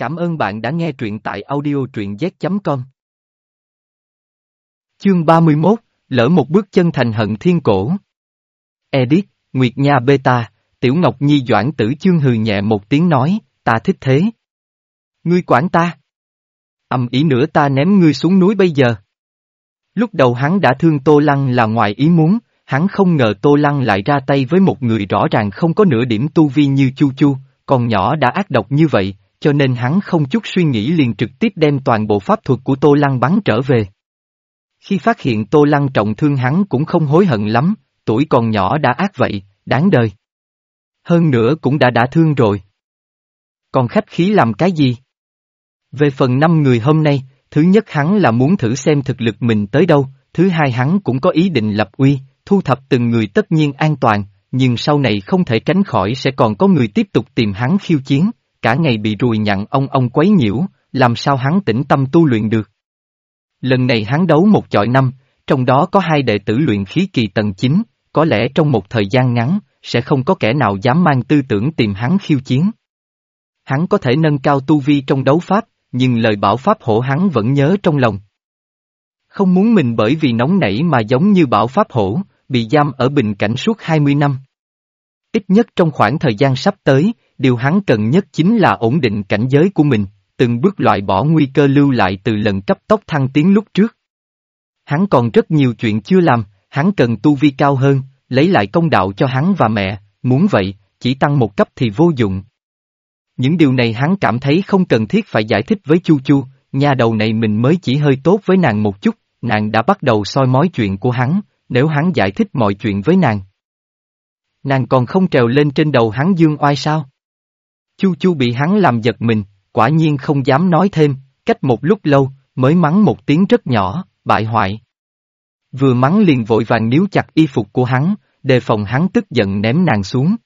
Cảm ơn bạn đã nghe truyện tại audio truyện z.com. Chương 31, lỡ một bước chân thành hận thiên cổ. Edit, Nguyệt Nha Beta, Tiểu Ngọc Nhi Doãn Tử Chương hừ nhẹ một tiếng nói, ta thích thế. Ngươi quản ta. Âm ý nữa ta ném ngươi xuống núi bây giờ. Lúc đầu hắn đã thương Tô Lăng là ngoài ý muốn, hắn không ngờ Tô Lăng lại ra tay với một người rõ ràng không có nửa điểm tu vi như Chu Chu, còn nhỏ đã ác độc như vậy, cho nên hắn không chút suy nghĩ liền trực tiếp đem toàn bộ pháp thuật của Tô Lăng bắn trở về. Khi phát hiện Tô Lăng trọng thương hắn cũng không hối hận lắm, tuổi còn nhỏ đã ác vậy, đáng đời. Hơn nữa cũng đã đã thương rồi. Còn khách khí làm cái gì? Về phần năm người hôm nay, thứ nhất hắn là muốn thử xem thực lực mình tới đâu, thứ hai hắn cũng có ý định lập uy, thu thập từng người tất nhiên an toàn, nhưng sau này không thể tránh khỏi sẽ còn có người tiếp tục tìm hắn khiêu chiến, cả ngày bị rùi nhặn ông ông quấy nhiễu, làm sao hắn tĩnh tâm tu luyện được. Lần này hắn đấu một chọi năm, trong đó có hai đệ tử luyện khí kỳ tầng 9, có lẽ trong một thời gian ngắn, sẽ không có kẻ nào dám mang tư tưởng tìm hắn khiêu chiến. Hắn có thể nâng cao tu vi trong đấu pháp, nhưng lời bảo pháp hổ hắn vẫn nhớ trong lòng. Không muốn mình bởi vì nóng nảy mà giống như bảo pháp hổ, bị giam ở bình cảnh suốt 20 năm. Ít nhất trong khoảng thời gian sắp tới, điều hắn cần nhất chính là ổn định cảnh giới của mình, từng bước loại bỏ nguy cơ lưu lại từ lần cấp tốc thăng tiến lúc trước. Hắn còn rất nhiều chuyện chưa làm, hắn cần tu vi cao hơn, lấy lại công đạo cho hắn và mẹ, muốn vậy, chỉ tăng một cấp thì vô dụng. Những điều này hắn cảm thấy không cần thiết phải giải thích với Chu Chu, nhà đầu này mình mới chỉ hơi tốt với nàng một chút, nàng đã bắt đầu soi mói chuyện của hắn, nếu hắn giải thích mọi chuyện với nàng. Nàng còn không trèo lên trên đầu hắn dương oai sao? Chu Chu bị hắn làm giật mình, quả nhiên không dám nói thêm, cách một lúc lâu, mới mắng một tiếng rất nhỏ, bại hoại. Vừa mắng liền vội vàng níu chặt y phục của hắn, đề phòng hắn tức giận ném nàng xuống.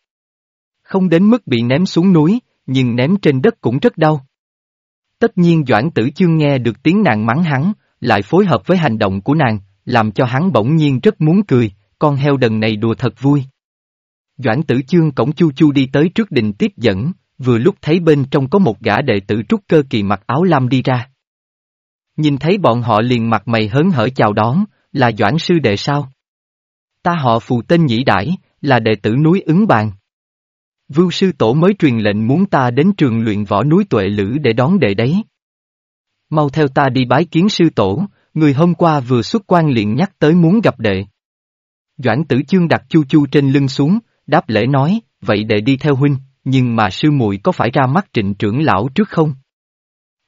Không đến mức bị ném xuống núi, nhưng ném trên đất cũng rất đau. Tất nhiên Doãn Tử Chương nghe được tiếng nàng mắng hắn, lại phối hợp với hành động của nàng, làm cho hắn bỗng nhiên rất muốn cười, con heo đần này đùa thật vui. Doãn Tử Chương cổng chu chu đi tới trước đình tiếp dẫn, vừa lúc thấy bên trong có một gã đệ tử trúc cơ kỳ mặc áo lam đi ra. Nhìn thấy bọn họ liền mặt mày hớn hở chào đón, là Doãn Sư Đệ sao? Ta họ phù tên nhĩ đãi, là đệ tử núi ứng bàn. Vưu sư tổ mới truyền lệnh muốn ta đến trường luyện võ núi tuệ lữ để đón đệ đấy. Mau theo ta đi bái kiến sư tổ, người hôm qua vừa xuất quan liền nhắc tới muốn gặp đệ. Doãn tử chương đặt chu chu trên lưng xuống, đáp lễ nói, vậy đệ đi theo huynh, nhưng mà sư muội có phải ra mắt trịnh trưởng lão trước không?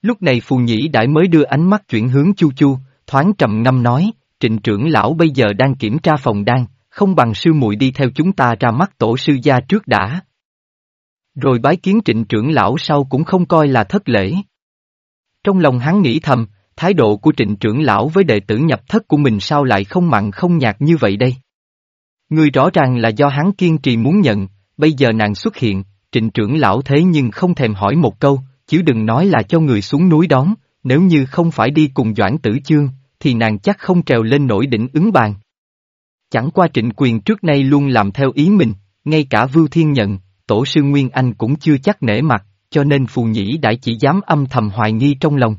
Lúc này phù nhĩ đại mới đưa ánh mắt chuyển hướng chu chu, thoáng trầm ngâm nói, trịnh trưởng lão bây giờ đang kiểm tra phòng đan, không bằng sư muội đi theo chúng ta ra mắt tổ sư gia trước đã. Rồi bái kiến trịnh trưởng lão sau cũng không coi là thất lễ. Trong lòng hắn nghĩ thầm, thái độ của trịnh trưởng lão với đệ tử nhập thất của mình sao lại không mặn không nhạt như vậy đây? Người rõ ràng là do hắn kiên trì muốn nhận, bây giờ nàng xuất hiện, trịnh trưởng lão thế nhưng không thèm hỏi một câu, chứ đừng nói là cho người xuống núi đón, nếu như không phải đi cùng Doãn Tử Chương, thì nàng chắc không trèo lên nổi đỉnh ứng bàn. Chẳng qua trịnh quyền trước nay luôn làm theo ý mình, ngay cả Vưu Thiên nhận, tổ sư Nguyên Anh cũng chưa chắc nể mặt, cho nên phù nhĩ đã chỉ dám âm thầm hoài nghi trong lòng.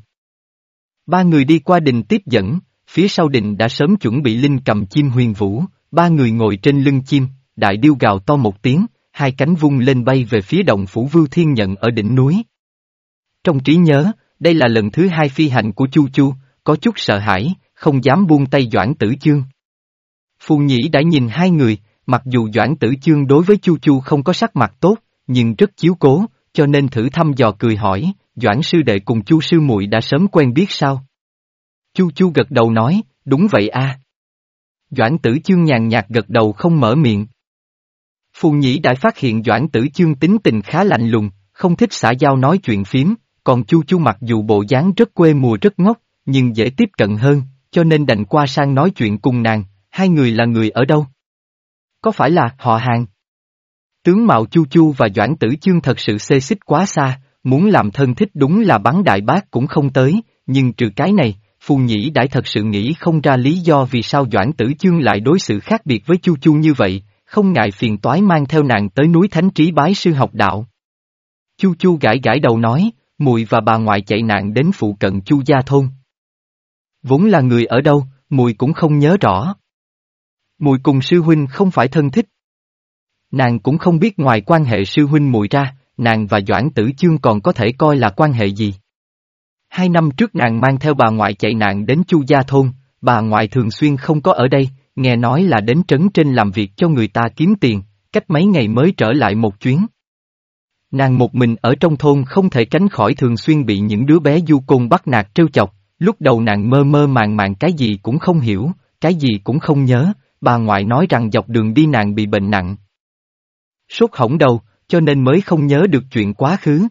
Ba người đi qua đình tiếp dẫn, phía sau đình đã sớm chuẩn bị linh cầm chim huyền vũ, ba người ngồi trên lưng chim, đại điêu gào to một tiếng, hai cánh vung lên bay về phía động phủ Vưu Thiên Nhận ở đỉnh núi. Trong trí nhớ, đây là lần thứ hai phi hành của Chu Chu, có chút sợ hãi, không dám buông tay Doãn Tử Chương. Phù Nhĩ đã nhìn hai người, mặc dù Doãn Tử Chương đối với Chu Chu không có sắc mặt tốt, nhưng rất chiếu cố, cho nên thử thăm dò cười hỏi, Doãn sư đệ cùng Chu sư muội đã sớm quen biết sao? Chu Chu gật đầu nói, đúng vậy a. Doãn Tử Chương nhàn nhạt gật đầu không mở miệng. Phù Nhĩ đã phát hiện Doãn Tử Chương tính tình khá lạnh lùng, không thích xã giao nói chuyện phím, còn Chu Chu mặc dù bộ dáng rất quê mùa rất ngốc, nhưng dễ tiếp cận hơn, cho nên đành qua sang nói chuyện cùng nàng, hai người là người ở đâu? Có phải là họ hàng? Tướng Mạo Chu Chu và Doãn Tử Chương thật sự xê xích quá xa, muốn làm thân thích đúng là bắn đại bác cũng không tới, nhưng trừ cái này, Phù Nhĩ Đại thật sự nghĩ không ra lý do vì sao Doãn Tử Chương lại đối xử khác biệt với Chu Chu như vậy, không ngại phiền toái mang theo nàng tới núi Thánh Trí bái sư học đạo. Chu Chu gãi gãi đầu nói, Mùi và bà ngoại chạy nạn đến phụ cận Chu Gia Thôn. Vốn là người ở đâu, Mùi cũng không nhớ rõ. Mùi cùng sư huynh không phải thân thích. Nàng cũng không biết ngoài quan hệ sư huynh Mùi ra, nàng và Doãn Tử Chương còn có thể coi là quan hệ gì. Hai năm trước nàng mang theo bà ngoại chạy nạn đến Chu Gia Thôn, bà ngoại thường xuyên không có ở đây, nghe nói là đến trấn trên làm việc cho người ta kiếm tiền, cách mấy ngày mới trở lại một chuyến. Nàng một mình ở trong thôn không thể tránh khỏi thường xuyên bị những đứa bé du côn bắt nạt trêu chọc, lúc đầu nàng mơ mơ màng màng cái gì cũng không hiểu, cái gì cũng không nhớ, bà ngoại nói rằng dọc đường đi nàng bị bệnh nặng. Sốt hỏng đầu, cho nên mới không nhớ được chuyện quá khứ.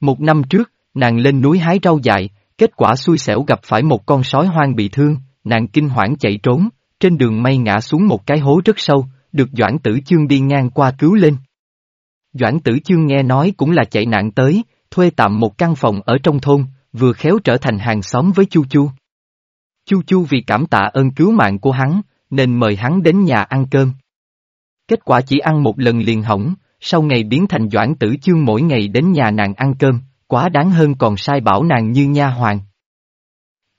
Một năm trước, nàng lên núi hái rau dại, kết quả xui xẻo gặp phải một con sói hoang bị thương, nàng kinh hoảng chạy trốn, trên đường may ngã xuống một cái hố rất sâu, được Doãn Tử Chương đi ngang qua cứu lên. Doãn Tử Chương nghe nói cũng là chạy nạn tới, thuê tạm một căn phòng ở trong thôn, vừa khéo trở thành hàng xóm với Chu Chu. Chu Chu vì cảm tạ ơn cứu mạng của hắn, nên mời hắn đến nhà ăn cơm. Kết quả chỉ ăn một lần liền hỏng, sau ngày biến thành Doãn Tử Chương mỗi ngày đến nhà nàng ăn cơm, quá đáng hơn còn sai bảo nàng như nha hoàng.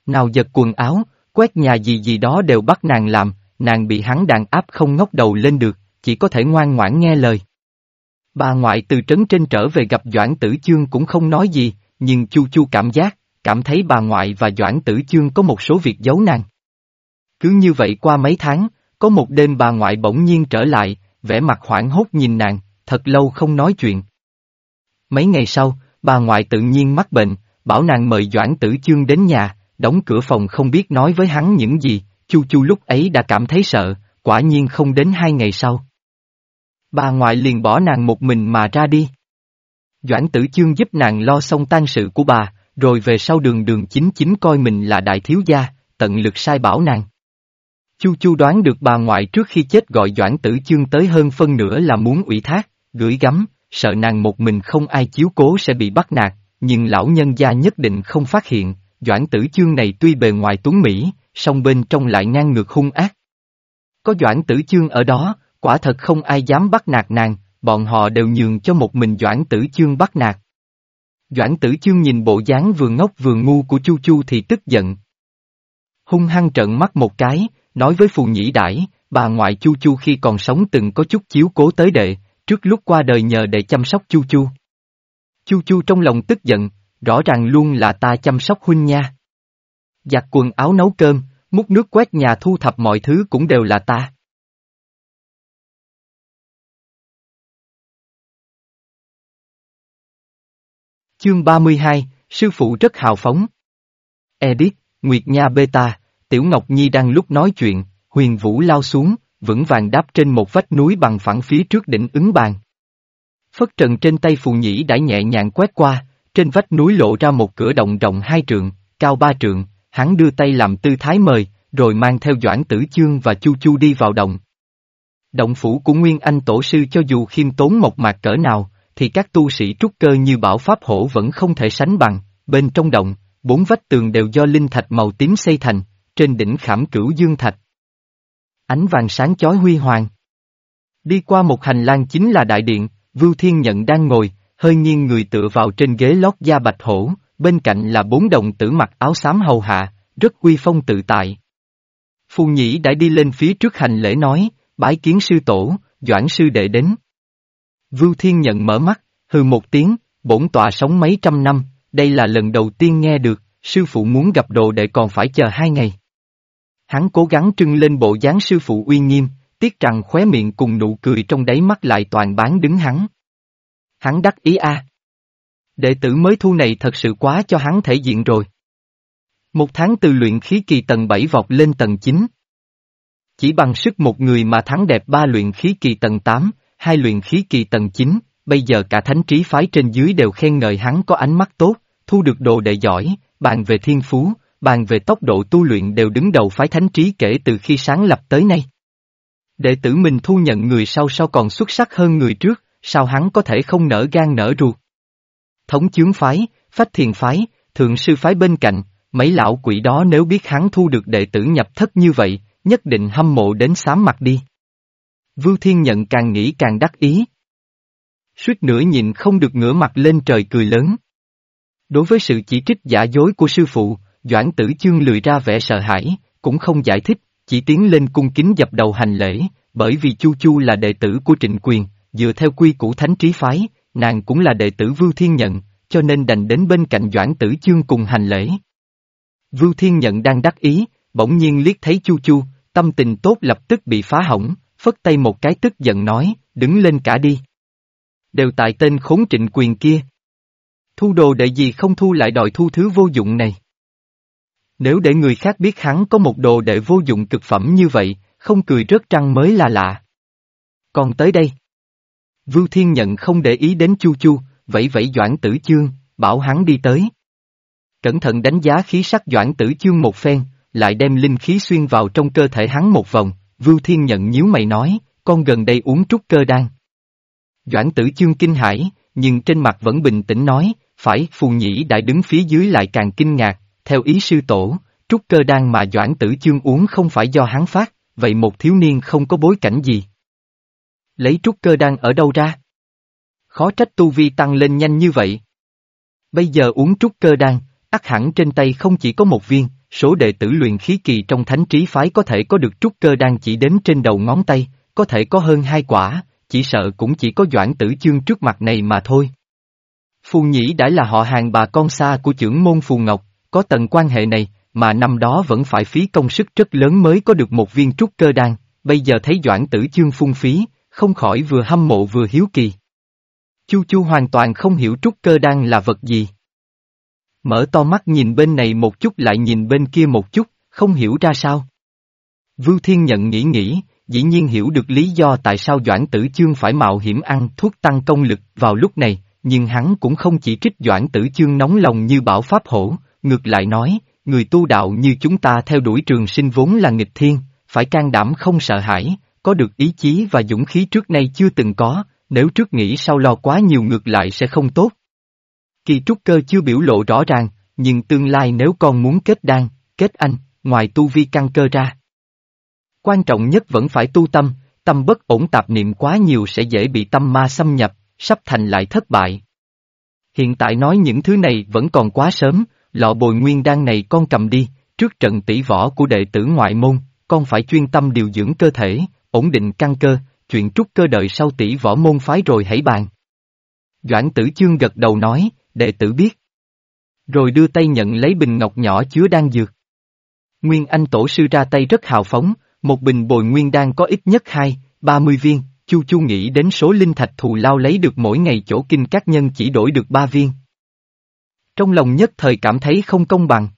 Nào giật quần áo, quét nhà gì gì đó đều bắt nàng làm, nàng bị hắn đàn áp không ngóc đầu lên được, chỉ có thể ngoan ngoãn nghe lời. Bà ngoại từ trấn trên trở về gặp Doãn Tử Chương cũng không nói gì, nhưng Chu Chu cảm giác, cảm thấy bà ngoại và Doãn Tử Chương có một số việc giấu nàng. Cứ như vậy qua mấy tháng, có một đêm bà ngoại bỗng nhiên trở lại, vẻ mặt hoảng hốt nhìn nàng, thật lâu không nói chuyện. Mấy ngày sau, bà ngoại tự nhiên mắc bệnh, bảo nàng mời Doãn Tử Chương đến nhà, đóng cửa phòng không biết nói với hắn những gì, Chu Chu lúc ấy đã cảm thấy sợ, quả nhiên không đến hai ngày sau. Bà ngoại liền bỏ nàng một mình mà ra đi. Doãn tử chương giúp nàng lo xong tang sự của bà, rồi về sau đường đường chính chính coi mình là đại thiếu gia, tận lực sai bảo nàng. Chu Chu đoán được bà ngoại trước khi chết gọi Doãn Tử Chương tới hơn phân nửa là muốn ủy thác, gửi gắm, sợ nàng một mình không ai chiếu cố sẽ bị bắt nạt, nhưng lão nhân gia nhất định không phát hiện, Doãn Tử Chương này tuy bề ngoài tuấn Mỹ, song bên trong lại ngang ngược hung ác. Có Doãn Tử Chương ở đó, quả thật không ai dám bắt nạt nàng, bọn họ đều nhường cho một mình Doãn Tử Chương bắt nạt. Doãn Tử Chương nhìn bộ dáng vừa ngốc vừa ngu của Chu Chu thì tức giận. Hung hăng trợn mắt một cái, nói với phù nhĩ đãi, bà ngoại Chu Chu khi còn sống từng có chút chiếu cố tới đệ, trước lúc qua đời nhờ đệ chăm sóc Chu Chu. Chu Chu trong lòng tức giận, rõ ràng luôn là ta chăm sóc huynh nha. Giặt quần áo nấu cơm, múc nước quét nhà thu thập mọi thứ cũng đều là ta. Chương 32, Sư phụ rất hào phóng. Edit, Nguyệt Nha Beta, Tiểu Ngọc Nhi đang lúc nói chuyện, huyền vũ lao xuống, vững vàng đáp trên một vách núi bằng phẳng phía trước đỉnh ứng bàn. Phất trần trên tay phù nhĩ đã nhẹ nhàng quét qua, trên vách núi lộ ra một cửa động rộng hai trượng, cao ba trượng, hắn đưa tay làm tư thái mời, rồi mang theo Doãn Tử Chương và Chu Chu đi vào động. Động phủ của Nguyên Anh Tổ Sư cho dù khiêm tốn một mạc cỡ nào, thì các tu sĩ trúc cơ như bảo pháp hổ vẫn không thể sánh bằng, bên trong động, bốn vách tường đều do linh thạch màu tím xây thành, trên đỉnh khảm cửu dương thạch. Ánh vàng sáng chói huy hoàng. Đi qua một hành lang chính là đại điện, Vưu Thiên Nhận đang ngồi, hơi nghiêng người tựa vào trên ghế lót da bạch hổ, bên cạnh là bốn đồng tử mặc áo xám hầu hạ, rất uy phong tự tại. Phu nhĩ đã đi lên phía trước hành lễ nói, bái kiến sư tổ, doãn sư đệ đến. Vưu Thiên Nhận mở mắt, hừ một tiếng, bổn tọa sống mấy trăm năm, đây là lần đầu tiên nghe được, sư phụ muốn gặp đồ đệ còn phải chờ hai ngày. Hắn cố gắng trưng lên bộ dáng sư phụ uy nghiêm, tiếc rằng khóe miệng cùng nụ cười trong đáy mắt lại toàn bán đứng hắn. Hắn đắc ý a. Đệ tử mới thu này thật sự quá cho hắn thể diện rồi. Một tháng từ luyện khí kỳ tầng 7 vọt lên tầng 9. Chỉ bằng sức một người mà thắng đẹp ba luyện khí kỳ tầng 8, hai luyện khí kỳ tầng 9, bây giờ cả thánh trí phái trên dưới đều khen ngợi hắn có ánh mắt tốt, thu được đồ đệ giỏi, bàn về thiên phú, bàn về tốc độ tu luyện đều đứng đầu phái thánh trí kể từ khi sáng lập tới nay. Đệ tử mình thu nhận người sau sau còn xuất sắc hơn người trước, sao hắn có thể không nở gan nở ruột. Thống chướng phái, phách thiền phái, thượng sư phái bên cạnh, mấy lão quỷ đó nếu biết hắn thu được đệ tử nhập thất như vậy, nhất định hâm mộ đến xám mặt đi. Vưu Thiên Nhận càng nghĩ càng đắc ý. Suýt nữa nhìn không được ngửa mặt lên trời cười lớn. Đối với sự chỉ trích giả dối của sư phụ, Doãn Tử Chương lười ra vẻ sợ hãi, cũng không giải thích, chỉ tiến lên cung kính dập đầu hành lễ, bởi vì Chu Chu là đệ tử của Trịnh Quyền, dựa theo quy củ thánh trí phái, nàng cũng là đệ tử Vưu Thiên Nhận, cho nên đành đến bên cạnh Doãn Tử Chương cùng hành lễ. Vưu Thiên Nhận đang đắc ý, bỗng nhiên liếc thấy Chu Chu, tâm tình tốt lập tức bị phá hỏng, phất tay một cái tức giận nói, đứng lên cả đi. Đều tại tên khốn trịnh quyền kia. Thu đồ đệ gì không thu lại đòi thu thứ vô dụng này. Nếu để người khác biết hắn có một đồ đệ vô dụng cực phẩm như vậy, không cười rớt trăng mới là lạ. Còn tới đây. Vưu Thiên Nhận không để ý đến Chu Chu, vẫy vẫy Doãn Tử Chương, bảo hắn đi tới. Cẩn thận đánh giá khí sắc Doãn Tử Chương một phen, lại đem linh khí xuyên vào trong cơ thể hắn một vòng, Vưu Thiên Nhận nhíu mày nói, con gần đây uống trúc cơ đan. Doãn Tử Chương kinh hãi, nhưng trên mặt vẫn bình tĩnh nói, phải, phù nhĩ đại đứng phía dưới lại càng kinh ngạc, theo ý sư tổ, trúc cơ đan mà Doãn Tử Chương uống không phải do hắn phát, vậy một thiếu niên không có bối cảnh gì. Lấy trúc cơ đan ở đâu ra? Khó trách tu vi tăng lên nhanh như vậy. Bây giờ uống trúc cơ đan, ắt hẳn trên tay không chỉ có một viên, số đệ tử luyện khí kỳ trong thánh trí phái có thể có được trúc cơ đan chỉ đến trên đầu ngón tay, có thể có hơn hai quả, chỉ sợ cũng chỉ có doãn tử chương trước mặt này mà thôi. Phù Nhĩ đã là họ hàng bà con xa của trưởng môn Phù Ngọc, có tầng quan hệ này, mà năm đó vẫn phải phí công sức rất lớn mới có được một viên trúc cơ đan, bây giờ thấy doãn tử chương phung phí, không khỏi vừa hâm mộ vừa hiếu kỳ. Chu Chu hoàn toàn không hiểu trúc cơ đan là vật gì. Mở to mắt nhìn bên này một chút lại nhìn bên kia một chút, không hiểu ra sao. Vưu Thiên Nhận nghĩ nghĩ, dĩ nhiên hiểu được lý do tại sao Doãn Tử Chương phải mạo hiểm ăn thuốc tăng công lực vào lúc này, nhưng hắn cũng không chỉ trích Doãn Tử Chương nóng lòng như bảo pháp hổ, ngược lại nói, người tu đạo như chúng ta theo đuổi trường sinh vốn là nghịch thiên, phải can đảm không sợ hãi, có được ý chí và dũng khí trước nay chưa từng có, nếu trước nghĩ sau lo quá nhiều ngược lại sẽ không tốt. Kỳ trúc cơ chưa biểu lộ rõ ràng, nhưng tương lai nếu con muốn kết đan, kết anh, ngoài tu vi căn cơ ra. Quan trọng nhất vẫn phải tu tâm, tâm bất ổn tạp niệm quá nhiều sẽ dễ bị tâm ma xâm nhập, sắp thành lại thất bại. Hiện tại nói những thứ này vẫn còn quá sớm, lọ bồi nguyên đan này con cầm đi, trước trận tỷ võ của đệ tử ngoại môn, con phải chuyên tâm điều dưỡng cơ thể, ổn định căn cơ, chuyện trúc cơ đợi sau tỷ võ môn phái rồi hãy bàn. Doãn tử chương gật đầu nói, đệ tử biết. Rồi đưa tay nhận lấy bình ngọc nhỏ chứa đan dược. Nguyên Anh tổ sư ra tay rất hào phóng, một bình bồi nguyên đan có ít nhất hai, ba mươi viên, Chu Chu nghĩ đến số linh thạch thù lao lấy được mỗi ngày chỗ kinh các nhân chỉ đổi được ba viên. Trong lòng nhất thời cảm thấy không công bằng.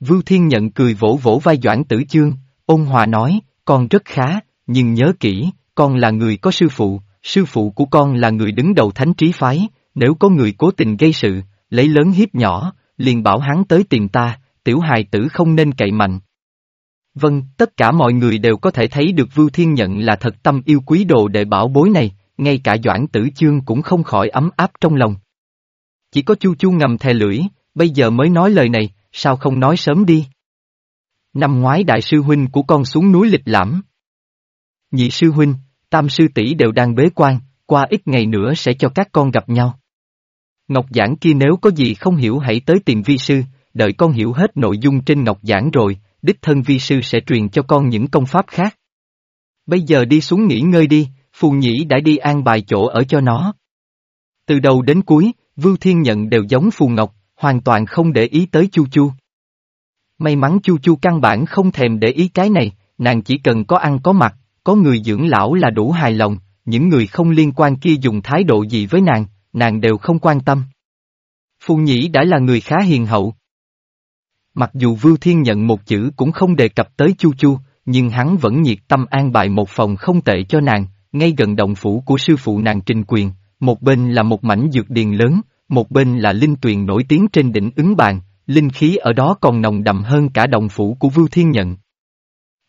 Vưu Thiên nhận cười vỗ vỗ vai Doãn Tử Chương, ôn hòa nói, còn rất khá, nhưng nhớ kỹ, con là người có sư phụ, sư phụ của con là người đứng đầu thánh trí phái, nếu có người cố tình gây sự, lấy lớn hiếp nhỏ, liền bảo hắn tới tìm ta, tiểu hài tử không nên cậy mạnh. Vâng, tất cả mọi người đều có thể thấy được Vưu Thiên Nhận là thật tâm yêu quý đồ đệ bảo bối này, ngay cả Doãn Tử Chương cũng không khỏi ấm áp trong lòng. Chỉ có Chu Chu ngầm thè lưỡi, bây giờ mới nói lời này, sao không nói sớm đi? Năm ngoái đại sư huynh của con xuống núi lịch lãm. Nhị sư huynh, tam sư tỷ đều đang bế quan, qua ít ngày nữa sẽ cho các con gặp nhau. Ngọc giảng kia nếu có gì không hiểu hãy tới tìm vi sư, đợi con hiểu hết nội dung trên ngọc giảng rồi, đích thân vi sư sẽ truyền cho con những công pháp khác. Bây giờ đi xuống nghỉ ngơi đi, phù nhĩ đã đi an bài chỗ ở cho nó. Từ đầu đến cuối, Vưu Thiên Nhận đều giống phù ngọc, hoàn toàn không để ý tới Chu Chu. May mắn Chu Chu căn bản không thèm để ý cái này, nàng chỉ cần có ăn có mặc, có người dưỡng lão là đủ hài lòng, những người không liên quan kia dùng thái độ gì với nàng, nàng đều không quan tâm. Phù Nhĩ đã là người khá hiền hậu. Mặc dù Vưu Thiên nhận một chữ cũng không đề cập tới Chu Chu, nhưng hắn vẫn nhiệt tâm an bài một phòng không tệ cho nàng, ngay gần động phủ của sư phụ nàng Trình Quyền, một bên là một mảnh dược điền lớn, một bên là linh tuyền nổi tiếng trên đỉnh ứng bàn, linh khí ở đó còn nồng đậm hơn cả động phủ của Vưu Thiên Nhận.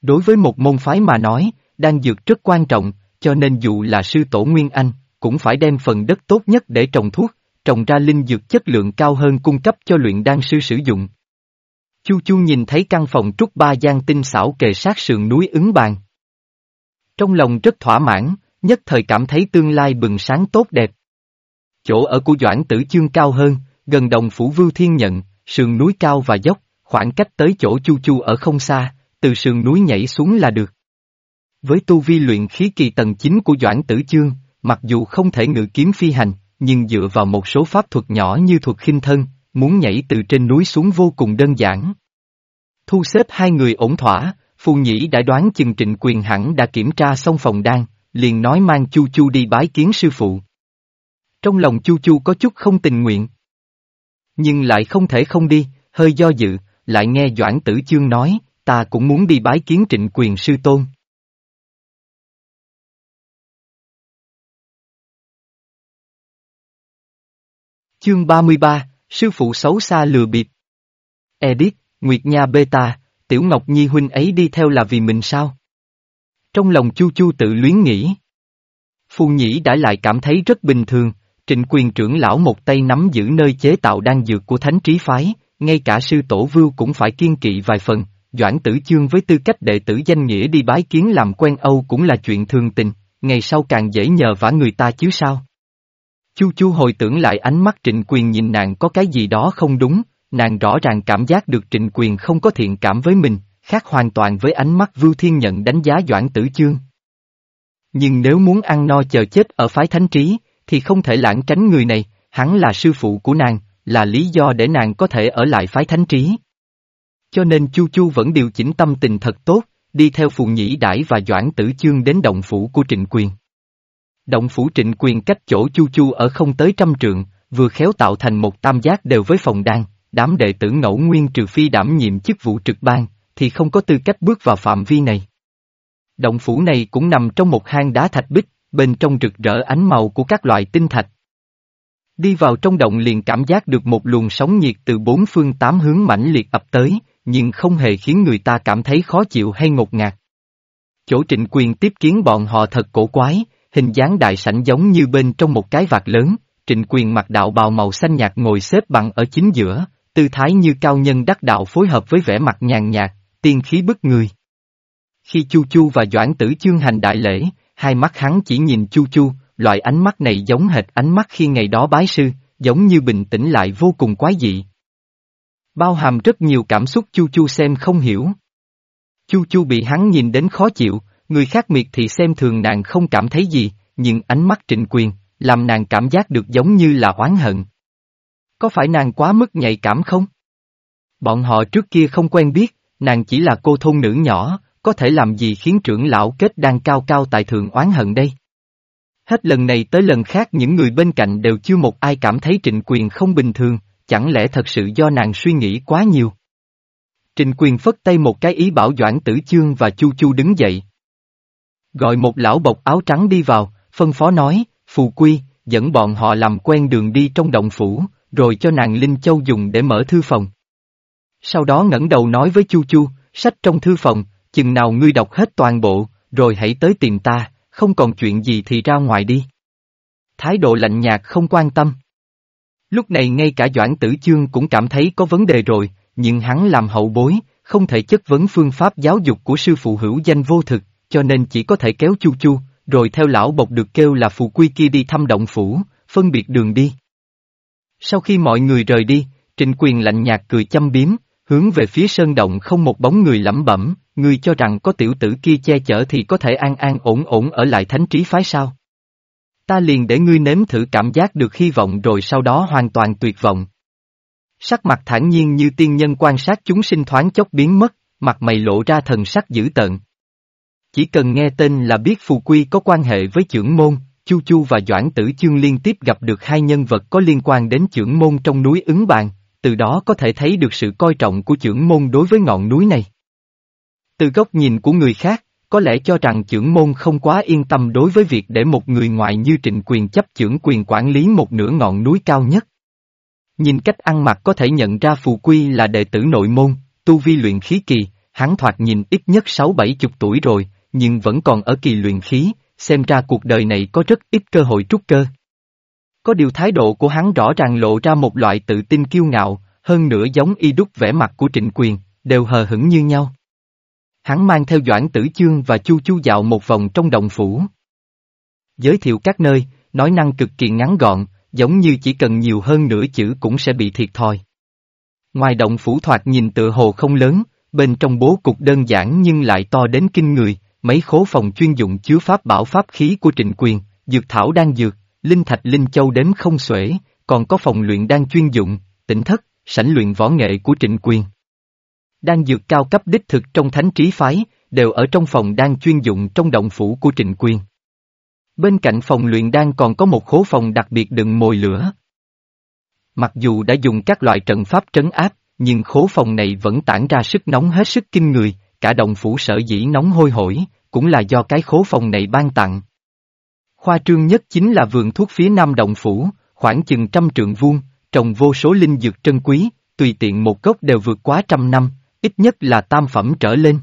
Đối với một môn phái mà nói, đan dược rất quan trọng, cho nên dù là sư tổ Nguyên Anh, cũng phải đem phần đất tốt nhất để trồng thuốc, trồng ra linh dược chất lượng cao hơn cung cấp cho luyện đan sư sử dụng. Chu Chu nhìn thấy căn phòng trúc ba gian tinh xảo kề sát sườn núi ứng bàn. Trong lòng rất thỏa mãn, nhất thời cảm thấy tương lai bừng sáng tốt đẹp. Chỗ ở của Doãn Tử Chương cao hơn, gần đồng phủ Vưu Thiên Nhận, sườn núi cao và dốc, khoảng cách tới chỗ Chu Chu ở không xa, từ sườn núi nhảy xuống là được. Với tu vi luyện khí kỳ tầng 9 của Doãn Tử Chương, mặc dù không thể ngự kiếm phi hành, nhưng dựa vào một số pháp thuật nhỏ như thuật khinh thân, muốn nhảy từ trên núi xuống vô cùng đơn giản. Thu xếp hai người ổn thỏa, Phù Nhĩ đã đoán chừng trịnh quyền hẳn đã kiểm tra xong phòng đan, liền nói mang Chu Chu đi bái kiến sư phụ. Trong lòng Chu Chu có chút không tình nguyện. Nhưng lại không thể không đi, hơi do dự, lại nghe Doãn Tử Chương nói, ta cũng muốn đi bái kiến trịnh quyền sư tôn. Chương 33, Sư phụ xấu xa lừa bịp. Edit, Nguyệt Nha Beta, Tiểu Ngọc Nhi huynh ấy đi theo là vì mình sao? Trong lòng Chu Chu tự luyến nghĩ. Phu Nhĩ đã lại cảm thấy rất bình thường, trịnh quyền trưởng lão một tay nắm giữ nơi chế tạo đan dược của thánh trí phái, ngay cả sư tổ vưu cũng phải kiên kỵ vài phần, Doãn Tử Chương với tư cách đệ tử danh nghĩa đi bái kiến làm quen Âu cũng là chuyện thường tình, ngày sau càng dễ nhờ vả người ta chứ sao. Chu Chu hồi tưởng lại ánh mắt trịnh quyền nhìn nàng có cái gì đó không đúng, nàng rõ ràng cảm giác được trịnh quyền không có thiện cảm với mình, khác hoàn toàn với ánh mắt Vưu Thiên Nhận đánh giá Doãn Tử Chương. Nhưng nếu muốn ăn no chờ chết ở phái thánh trí, thì không thể lãng tránh người này, hắn là sư phụ của nàng, là lý do để nàng có thể ở lại phái thánh trí. Cho nên Chu Chu vẫn điều chỉnh tâm tình thật tốt, đi theo Phù Nhĩ Đãi và Doãn Tử Chương đến động phủ của Trịnh Quyền. Động phủ Trịnh Quyền cách chỗ Chu Chu ở không tới trăm trượng, vừa khéo tạo thành một tam giác đều với phòng đan, đám đệ tử ngẫu nguyên trừ phi đảm nhiệm chức vụ trực ban, thì không có tư cách bước vào phạm vi này. Động phủ này cũng nằm trong một hang đá thạch bích, bên trong rực rỡ ánh màu của các loại tinh thạch. Đi vào trong động liền cảm giác được một luồng sóng nhiệt từ bốn phương tám hướng mãnh liệt ập tới, nhưng không hề khiến người ta cảm thấy khó chịu hay ngột ngạt. Chỗ trịnh quyền tiếp kiến bọn họ thật cổ quái, hình dáng đại sảnh giống như bên trong một cái vạt lớn, trịnh quyền mặc đạo bào màu xanh nhạt ngồi xếp bằng ở chính giữa, tư thái như cao nhân đắc đạo phối hợp với vẻ mặt nhàn nhạt, tiên khí bức người. Khi Chu Chu và Doãn Tử chương hành đại lễ, hai mắt hắn chỉ nhìn Chu Chu, loại ánh mắt này giống hệt ánh mắt khi ngày đó bái sư, giống như bình tĩnh lại vô cùng quái dị. Bao hàm rất nhiều cảm xúc Chu Chu xem không hiểu. Chu Chu bị hắn nhìn đến khó chịu, người khác miệt thì xem thường nàng không cảm thấy gì, nhưng ánh mắt trịnh quyền, làm nàng cảm giác được giống như là oán hận. Có phải nàng quá mức nhạy cảm không? Bọn họ trước kia không quen biết, nàng chỉ là cô thôn nữ nhỏ, có thể làm gì khiến trưởng lão kết đang cao cao tại thượng oán hận đây? Hết lần này tới lần khác những người bên cạnh đều chưa một ai cảm thấy trịnh quyền không bình thường, chẳng lẽ thật sự do nàng suy nghĩ quá nhiều? Trịnh quyền phất tay một cái ý bảo Doãn Tử Chương và Chu Chu đứng dậy. Gọi một lão bọc áo trắng đi vào, phân phó nói, phù quy, dẫn bọn họ làm quen đường đi trong động phủ, rồi cho nàng Linh Châu dùng để mở thư phòng. Sau đó ngẩng đầu nói với Chu Chu, sách trong thư phòng, chừng nào ngươi đọc hết toàn bộ, rồi hãy tới tìm ta, không còn chuyện gì thì ra ngoài đi. Thái độ lạnh nhạt không quan tâm. Lúc này ngay cả Doãn Tử Chương cũng cảm thấy có vấn đề rồi, nhưng hắn làm hậu bối, không thể chất vấn phương pháp giáo dục của sư phụ hữu danh vô thực, cho nên chỉ có thể kéo Chu Chu, rồi theo lão bộc được kêu là phù quy kia đi thăm động phủ, phân biệt đường đi. Sau khi mọi người rời đi, Trịnh Quyền lạnh nhạt cười chăm biếm, hướng về phía sơn động không một bóng người lẩm bẩm, người cho rằng có tiểu tử kia che chở thì có thể an an ổn ổn ở lại thánh trí phái sao? Ta liền để ngươi nếm thử cảm giác được hy vọng rồi sau đó hoàn toàn tuyệt vọng. Sắc mặt thản nhiên như tiên nhân quan sát chúng sinh thoáng chốc biến mất, mặt mày lộ ra thần sắc dữ tợn. Chỉ cần nghe tên là biết phù quy có quan hệ với trưởng môn, Chu Chu và Doãn Tử Chương liên tiếp gặp được hai nhân vật có liên quan đến trưởng môn trong núi ứng bàn, từ đó có thể thấy được sự coi trọng của trưởng môn đối với ngọn núi này. Từ góc nhìn của người khác, có lẽ cho rằng trưởng môn không quá yên tâm đối với việc để một người ngoại như trịnh quyền chấp trưởng quyền quản lý một nửa ngọn núi cao nhất. Nhìn cách ăn mặc có thể nhận ra phù quy là đệ tử nội môn, tu vi luyện khí kỳ, hắn thoạt nhìn ít nhất sáu bảy chục tuổi rồi, nhưng vẫn còn ở kỳ luyện khí, xem ra cuộc đời này có rất ít cơ hội trúc cơ. Có điều thái độ của hắn rõ ràng lộ ra một loại tự tin kiêu ngạo, hơn nữa giống y đúc vẻ mặt của trịnh quyền, đều hờ hững như nhau. Hắn mang theo Doãn Tử Chương và Chu Chu dạo một vòng trong đồng phủ. Giới thiệu các nơi, nói năng cực kỳ ngắn gọn, giống như chỉ cần nhiều hơn nửa chữ cũng sẽ bị thiệt thòi. Ngoài động phủ thoạt nhìn tựa hồ không lớn, bên trong bố cục đơn giản nhưng lại to đến kinh người, mấy khố phòng chuyên dụng chứa pháp bảo pháp khí của trịnh quyền, dược thảo đang dược, linh thạch linh châu đếm không xuể, còn có phòng luyện đang chuyên dụng, tỉnh thất, sảnh luyện võ nghệ của trịnh quyền. đang dược cao cấp đích thực trong thánh trí phái, đều ở trong phòng đang chuyên dụng trong động phủ của trịnh quyền. Bên cạnh phòng luyện đan còn có một khố phòng đặc biệt đựng mồi lửa. Mặc dù đã dùng các loại trận pháp trấn áp, nhưng khố phòng này vẫn tản ra sức nóng hết sức kinh người, cả đồng phủ sở dĩ nóng hôi hổi, cũng là do cái khố phòng này ban tặng. Khoa trương nhất chính là vườn thuốc phía nam động phủ, khoảng chừng trăm trượng vuông, trồng vô số linh dược trân quý, tùy tiện một gốc đều vượt quá trăm năm, ít nhất là tam phẩm trở lên.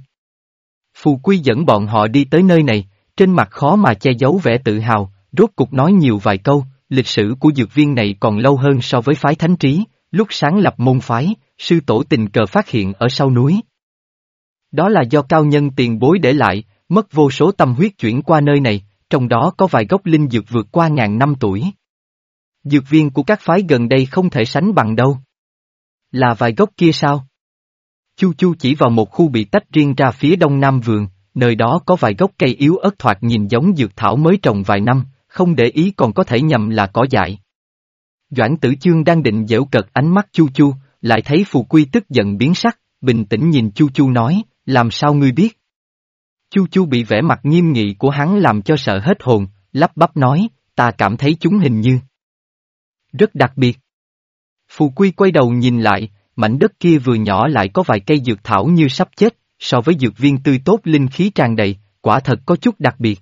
Phù Quy dẫn bọn họ đi tới nơi này, trên mặt khó mà che giấu vẻ tự hào, rốt cục nói nhiều vài câu, lịch sử của dược viên này còn lâu hơn so với phái thánh trí, lúc sáng lập môn phái, sư tổ tình cờ phát hiện ở sau núi. Đó là do cao nhân tiền bối để lại, mất vô số tâm huyết chuyển qua nơi này, trong đó có vài gốc linh dược vượt qua ngàn năm tuổi. Dược viên của các phái gần đây không thể sánh bằng đâu. Là vài gốc kia sao? Chu Chu chỉ vào một khu bị tách riêng ra phía đông nam vườn, nơi đó có vài gốc cây yếu ớt thoạt nhìn giống dược thảo mới trồng vài năm, không để ý còn có thể nhầm là cỏ dại. Doãn tử chương đang định dễu cợt ánh mắt Chu Chu, lại thấy Phù Quy tức giận biến sắc, bình tĩnh nhìn Chu Chu nói, làm sao ngươi biết? Chu Chu bị vẻ mặt nghiêm nghị của hắn làm cho sợ hết hồn, lắp bắp nói, ta cảm thấy chúng hình như rất đặc biệt. Phù Quy quay đầu nhìn lại, mảnh đất kia vừa nhỏ lại có vài cây dược thảo như sắp chết, so với dược viên tươi tốt linh khí tràn đầy, quả thật có chút đặc biệt.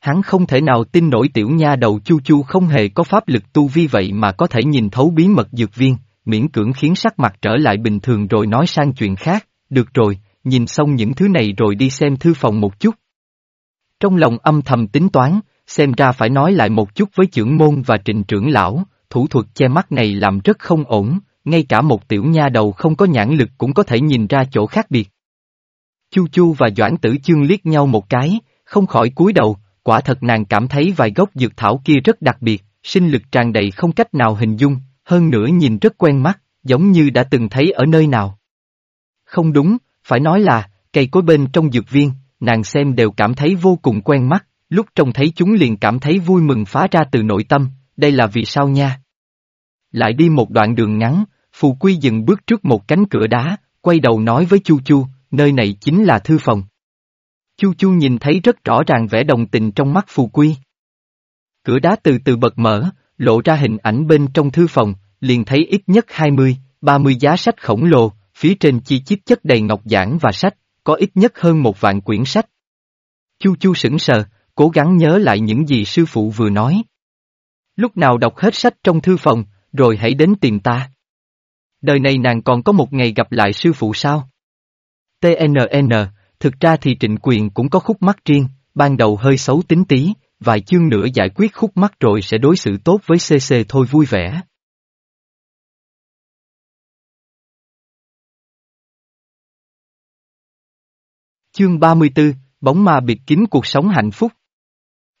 Hắn không thể nào tin nổi tiểu nha đầu chu chu không hề có pháp lực tu vi vậy mà có thể nhìn thấu bí mật dược viên, miễn cưỡng khiến sắc mặt trở lại bình thường rồi nói sang chuyện khác, được rồi, nhìn xong những thứ này rồi đi xem thư phòng một chút. Trong lòng âm thầm tính toán, xem ra phải nói lại một chút với trưởng môn và trịnh trưởng lão, thủ thuật che mắt này làm rất không ổn, ngay cả một tiểu nha đầu không có nhãn lực cũng có thể nhìn ra chỗ khác biệt. Chu Chu và Doãn Tử Chương liếc nhau một cái, không khỏi cúi đầu, quả thật nàng cảm thấy vài gốc dược thảo kia rất đặc biệt, sinh lực tràn đầy không cách nào hình dung, hơn nữa nhìn rất quen mắt, giống như đã từng thấy ở nơi nào. Không đúng, phải nói là, cây cối bên trong dược viên, nàng xem đều cảm thấy vô cùng quen mắt, lúc trông thấy chúng liền cảm thấy vui mừng phá ra từ nội tâm, đây là vì sao nha? Lại đi một đoạn đường ngắn, Phù Quy dừng bước trước một cánh cửa đá, quay đầu nói với Chu Chu, nơi này chính là thư phòng. Chu Chu nhìn thấy rất rõ ràng vẻ đồng tình trong mắt Phù Quy. Cửa đá từ từ bật mở, lộ ra hình ảnh bên trong thư phòng, liền thấy ít nhất 20, 30 giá sách khổng lồ, phía trên chi chít chất đầy ngọc giảng và sách, có ít nhất hơn một vạn quyển sách. Chu Chu sững sờ, cố gắng nhớ lại những gì sư phụ vừa nói. Lúc nào đọc hết sách trong thư phòng, rồi hãy đến tìm ta. Đời này nàng còn có một ngày gặp lại sư phụ sao? TNN, thực ra thì trịnh quyền cũng có khúc mắc riêng, ban đầu hơi xấu tính tí, vài chương nữa giải quyết khúc mắc rồi sẽ đối xử tốt với CC thôi vui vẻ. Chương 34, Bóng ma biệt kín cuộc sống hạnh phúc.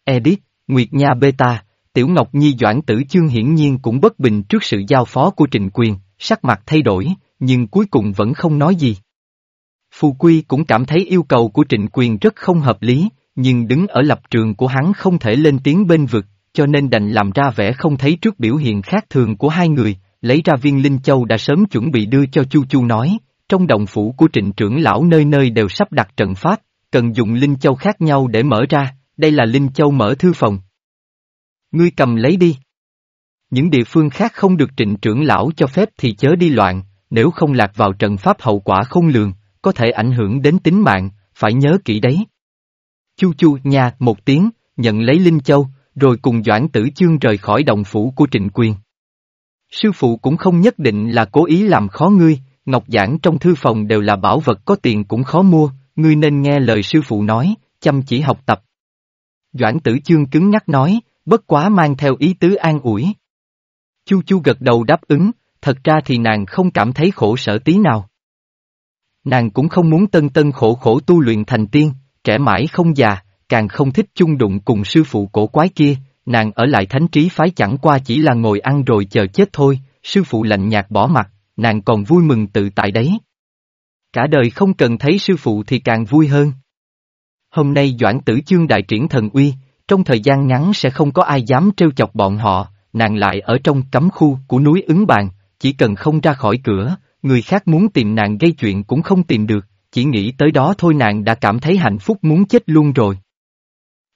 Edit, Nguyệt Nha Beta, Tiểu Ngọc Nhi Doãn Tử Chương hiển nhiên cũng bất bình trước sự giao phó của Trịnh Quyền, sắc mặt thay đổi, nhưng cuối cùng vẫn không nói gì. Phù Quy cũng cảm thấy yêu cầu của Trịnh Quyền rất không hợp lý, nhưng đứng ở lập trường của hắn không thể lên tiếng bên vực, cho nên đành làm ra vẻ không thấy trước biểu hiện khác thường của hai người, lấy ra viên Linh Châu đã sớm chuẩn bị đưa cho Chu Chu nói, trong đồng phủ của trịnh trưởng lão nơi nơi đều sắp đặt trận pháp, cần dùng Linh Châu khác nhau để mở ra, đây là Linh Châu mở thư phòng. Ngươi cầm lấy đi. Những địa phương khác không được trịnh trưởng lão cho phép thì chớ đi loạn, nếu không lạc vào trận pháp hậu quả không lường, có thể ảnh hưởng đến tính mạng, phải nhớ kỹ đấy. Chu chu nha một tiếng, nhận lấy Linh Châu, rồi cùng Doãn Tử Chương rời khỏi đồng phủ của Trịnh Quyền. Sư phụ cũng không nhất định là cố ý làm khó ngươi, ngọc giản trong thư phòng đều là bảo vật có tiền cũng khó mua, ngươi nên nghe lời sư phụ nói, chăm chỉ học tập. Doãn Tử Chương cứng nhắc nói, bất quá mang theo ý tứ an ủi. Chu Chu gật đầu đáp ứng, thật ra thì nàng không cảm thấy khổ sở tí nào. Nàng cũng không muốn tân tân khổ khổ tu luyện thành tiên, trẻ mãi không già, càng không thích chung đụng cùng sư phụ cổ quái kia, nàng ở lại thánh trí phái chẳng qua chỉ là ngồi ăn rồi chờ chết thôi, sư phụ lạnh nhạt bỏ mặt, nàng còn vui mừng tự tại đấy. Cả đời không cần thấy sư phụ thì càng vui hơn. Hôm nay Doãn Tử Chương đại triển thần uy, trong thời gian ngắn sẽ không có ai dám trêu chọc bọn họ, nàng lại ở trong cấm khu của núi ứng bàn, chỉ cần không ra khỏi cửa, người khác muốn tìm nàng gây chuyện cũng không tìm được, chỉ nghĩ tới đó thôi nàng đã cảm thấy hạnh phúc muốn chết luôn rồi.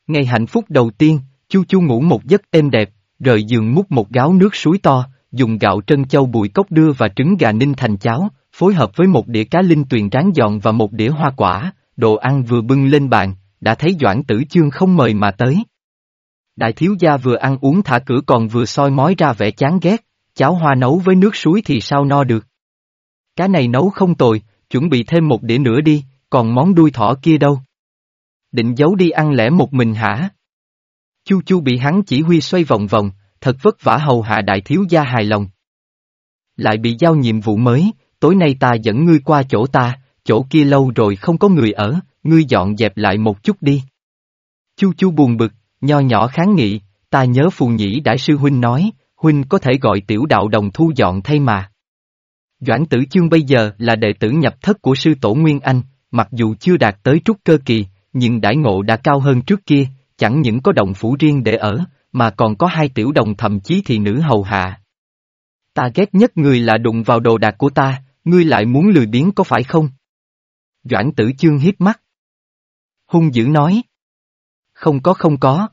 Ngày hạnh phúc đầu tiên, Chu Chu ngủ một giấc êm đẹp, rời giường múc một gáo nước suối to, dùng gạo trân châu bụi cốc đưa và trứng gà ninh thành cháo, phối hợp với một đĩa cá linh tuyền rán giòn và một đĩa hoa quả, đồ ăn vừa bưng lên bàn, đã thấy Doãn Tử Chương không mời mà tới. Đại thiếu gia vừa ăn uống thả cửa còn vừa soi mói ra vẻ chán ghét, cháo hoa nấu với nước suối thì sao no được. Cá này nấu không tồi, chuẩn bị thêm một đĩa nữa đi, còn món đuôi thỏ kia đâu? Định giấu đi ăn lẻ một mình hả? Chu Chu bị hắn chỉ huy xoay vòng vòng, thật vất vả hầu hạ đại thiếu gia hài lòng. Lại bị giao nhiệm vụ mới, tối nay ta dẫn ngươi qua chỗ ta, chỗ kia lâu rồi không có người ở, ngươi dọn dẹp lại một chút đi. Chu Chu buồn bực, nho nhỏ kháng nghị, ta nhớ phù nhĩ đại sư huynh nói, huynh có thể gọi tiểu đạo đồng thu dọn thay mà. Doãn tử chương bây giờ là đệ tử nhập thất của sư tổ Nguyên Anh, mặc dù chưa đạt tới trúc cơ kỳ, nhưng đãi ngộ đã cao hơn trước kia, chẳng những có động phủ riêng để ở, mà còn có hai tiểu đồng thậm chí thì nữ hầu hạ. Ta ghét nhất người là đụng vào đồ đạc của ta, ngươi lại muốn lười biếng có phải không? Doãn tử chương hiếp mắt. Hung dữ nói. Không có không có.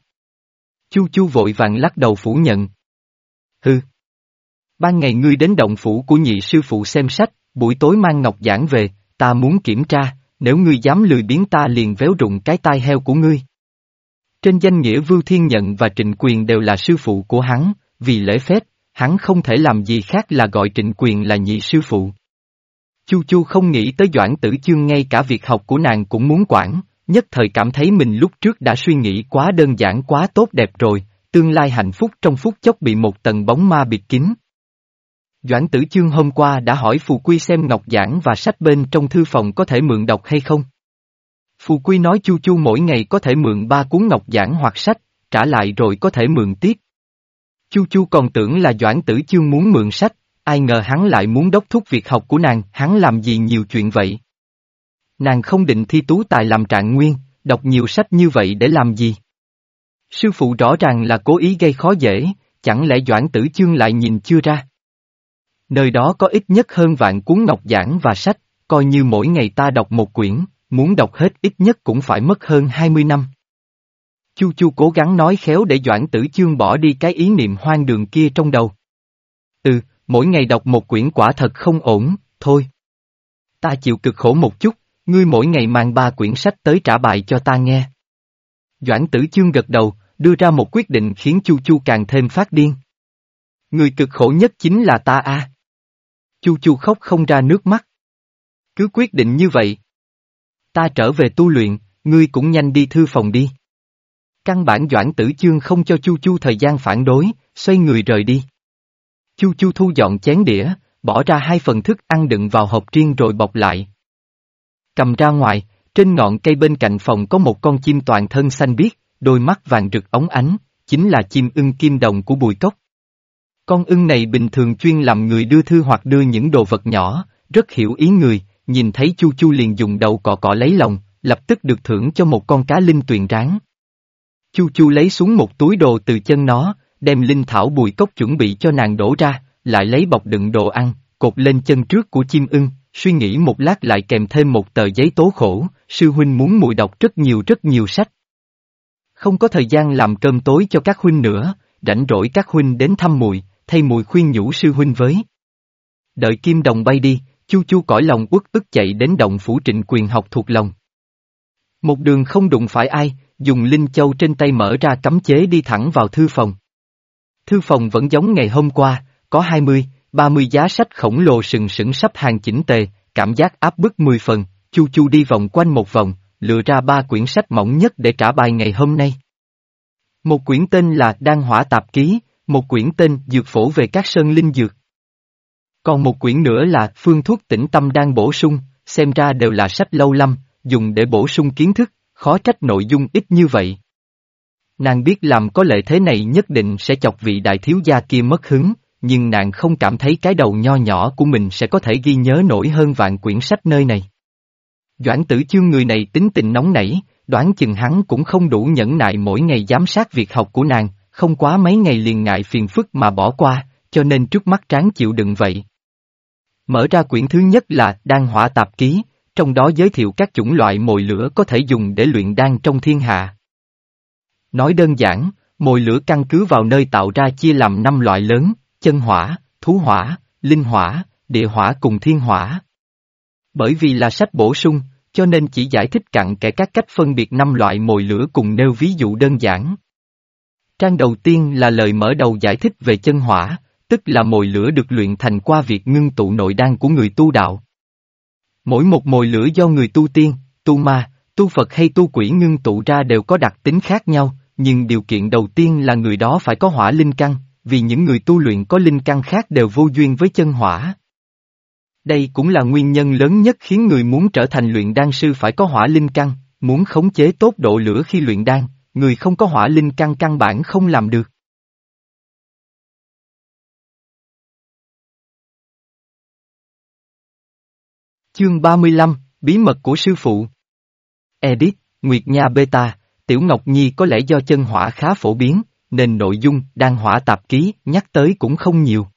Chu chu vội vàng lắc đầu phủ nhận. Hừ. Ban ngày ngươi đến động phủ của nhị sư phụ xem sách, buổi tối mang ngọc giảng về, ta muốn kiểm tra, nếu ngươi dám lười biếng ta liền véo rụng cái tai heo của ngươi. Trên danh nghĩa Vưu Thiên Nhận và Trịnh Quyền đều là sư phụ của hắn, vì lễ phép, hắn không thể làm gì khác là gọi Trịnh Quyền là nhị sư phụ. Chu Chu không nghĩ tới Doãn Tử Chương ngay cả việc học của nàng cũng muốn quản, nhất thời cảm thấy mình lúc trước đã suy nghĩ quá đơn giản quá tốt đẹp rồi, tương lai hạnh phúc trong phút chốc bị một tầng bóng ma bịt kín. Doãn Tử Chương hôm qua đã hỏi Phù Quy xem ngọc giảng và sách bên trong thư phòng có thể mượn đọc hay không. Phù Quy nói Chu Chu mỗi ngày có thể mượn ba cuốn ngọc giảng hoặc sách, trả lại rồi có thể mượn tiếp. Chu Chu còn tưởng là Doãn Tử Chương muốn mượn sách, ai ngờ hắn lại muốn đốc thúc việc học của nàng, hắn làm gì nhiều chuyện vậy? Nàng không định thi tú tài làm trạng nguyên, đọc nhiều sách như vậy để làm gì? Sư phụ rõ ràng là cố ý gây khó dễ, chẳng lẽ Doãn Tử Chương lại nhìn chưa ra? Nơi đó có ít nhất hơn vạn cuốn ngọc giảng và sách, coi như mỗi ngày ta đọc một quyển, muốn đọc hết ít nhất cũng phải mất hơn 20 năm. Chu Chu cố gắng nói khéo để Doãn Tử Chương bỏ đi cái ý niệm hoang đường kia trong đầu. Ừ, mỗi ngày đọc một quyển quả thật không ổn, thôi. Ta chịu cực khổ một chút, ngươi mỗi ngày mang ba quyển sách tới trả bài cho ta nghe. Doãn Tử Chương gật đầu, đưa ra một quyết định khiến Chu Chu càng thêm phát điên. Người cực khổ nhất chính là ta a. Chu Chu khóc không ra nước mắt. Cứ quyết định như vậy. Ta trở về tu luyện, ngươi cũng nhanh đi thư phòng đi. Căn bản Doãn Tử Chương không cho Chu Chu thời gian phản đối, xoay người rời đi. Chu Chu thu dọn chén đĩa, bỏ ra hai phần thức ăn đựng vào hộp riêng rồi bọc lại. Cầm ra ngoài, trên ngọn cây bên cạnh phòng có một con chim toàn thân xanh biếc, đôi mắt vàng rực ống ánh, chính là chim ưng kim đồng của bùi cốc. Con ưng này bình thường chuyên làm người đưa thư hoặc đưa những đồ vật nhỏ, rất hiểu ý người, nhìn thấy Chu Chu liền dùng đầu cọ cọ lấy lòng, lập tức được thưởng cho một con cá linh tuyền ráng. Chu Chu lấy xuống một túi đồ từ chân nó, đem linh thảo bùi cốc chuẩn bị cho nàng đổ ra, lại lấy bọc đựng đồ ăn, cột lên chân trước của chim ưng, suy nghĩ một lát lại kèm thêm một tờ giấy tố khổ, sư huynh muốn mùi đọc rất nhiều rất nhiều sách. Không có thời gian làm cơm tối cho các huynh nữa, rảnh rỗi các huynh đến thăm mùi, thay mùi khuyên nhủ sư huynh với. Đợi kim đồng bay đi, chu chu cõi lòng uất ức chạy đến động phủ trịnh quyền học thuộc lòng. Một đường không đụng phải ai, dùng linh châu trên tay mở ra cấm chế đi thẳng vào thư phòng. Thư phòng vẫn giống ngày hôm qua, có 20, 30 giá sách khổng lồ sừng sững sắp hàng chỉnh tề, cảm giác áp bức 10 phần, chu chu đi vòng quanh một vòng, lựa ra ba quyển sách mỏng nhất để trả bài ngày hôm nay. Một quyển tên là Đan Hỏa Tạp Ký, một quyển tên Dược Phổ về các sơn linh dược. Còn một quyển nữa là Phương Thuốc Tĩnh Tâm đang bổ sung, xem ra đều là sách lâu lâm, dùng để bổ sung kiến thức, khó trách nội dung ít như vậy. Nàng biết làm có lợi thế này nhất định sẽ chọc vị đại thiếu gia kia mất hứng, nhưng nàng không cảm thấy cái đầu nho nhỏ của mình sẽ có thể ghi nhớ nổi hơn vạn quyển sách nơi này. Doãn tử chương người này tính tình nóng nảy, đoán chừng hắn cũng không đủ nhẫn nại mỗi ngày giám sát việc học của nàng, không quá mấy ngày liền ngại phiền phức mà bỏ qua, cho nên trước mắt tráng chịu đựng vậy. Mở ra quyển thứ nhất là Đan Hỏa Tạp Ký, trong đó giới thiệu các chủng loại mồi lửa có thể dùng để luyện đan trong thiên hạ. Nói đơn giản, mồi lửa căn cứ vào nơi tạo ra chia làm năm loại lớn, chân hỏa, thú hỏa, linh hỏa, địa hỏa cùng thiên hỏa. Bởi vì là sách bổ sung, cho nên chỉ giải thích cặn kẽ các cách phân biệt năm loại mồi lửa cùng nêu ví dụ đơn giản. Trang đầu tiên là lời mở đầu giải thích về chân hỏa, tức là mồi lửa được luyện thành qua việc ngưng tụ nội đan của người tu đạo. Mỗi một mồi lửa do người tu tiên, tu ma, tu Phật hay tu quỷ ngưng tụ ra đều có đặc tính khác nhau, nhưng điều kiện đầu tiên là người đó phải có hỏa linh căn, vì những người tu luyện có linh căn khác đều vô duyên với chân hỏa. Đây cũng là nguyên nhân lớn nhất khiến người muốn trở thành luyện đan sư phải có hỏa linh căn, muốn khống chế tốt độ lửa khi luyện đan, người không có hỏa linh căn căn bản không làm được. Chương 35, Bí mật của sư phụ Edit, Nguyệt Nha Beta, Tiểu Ngọc Nhi có lẽ do chân hỏa khá phổ biến, nên nội dung đang hỏa tạp ký nhắc tới cũng không nhiều.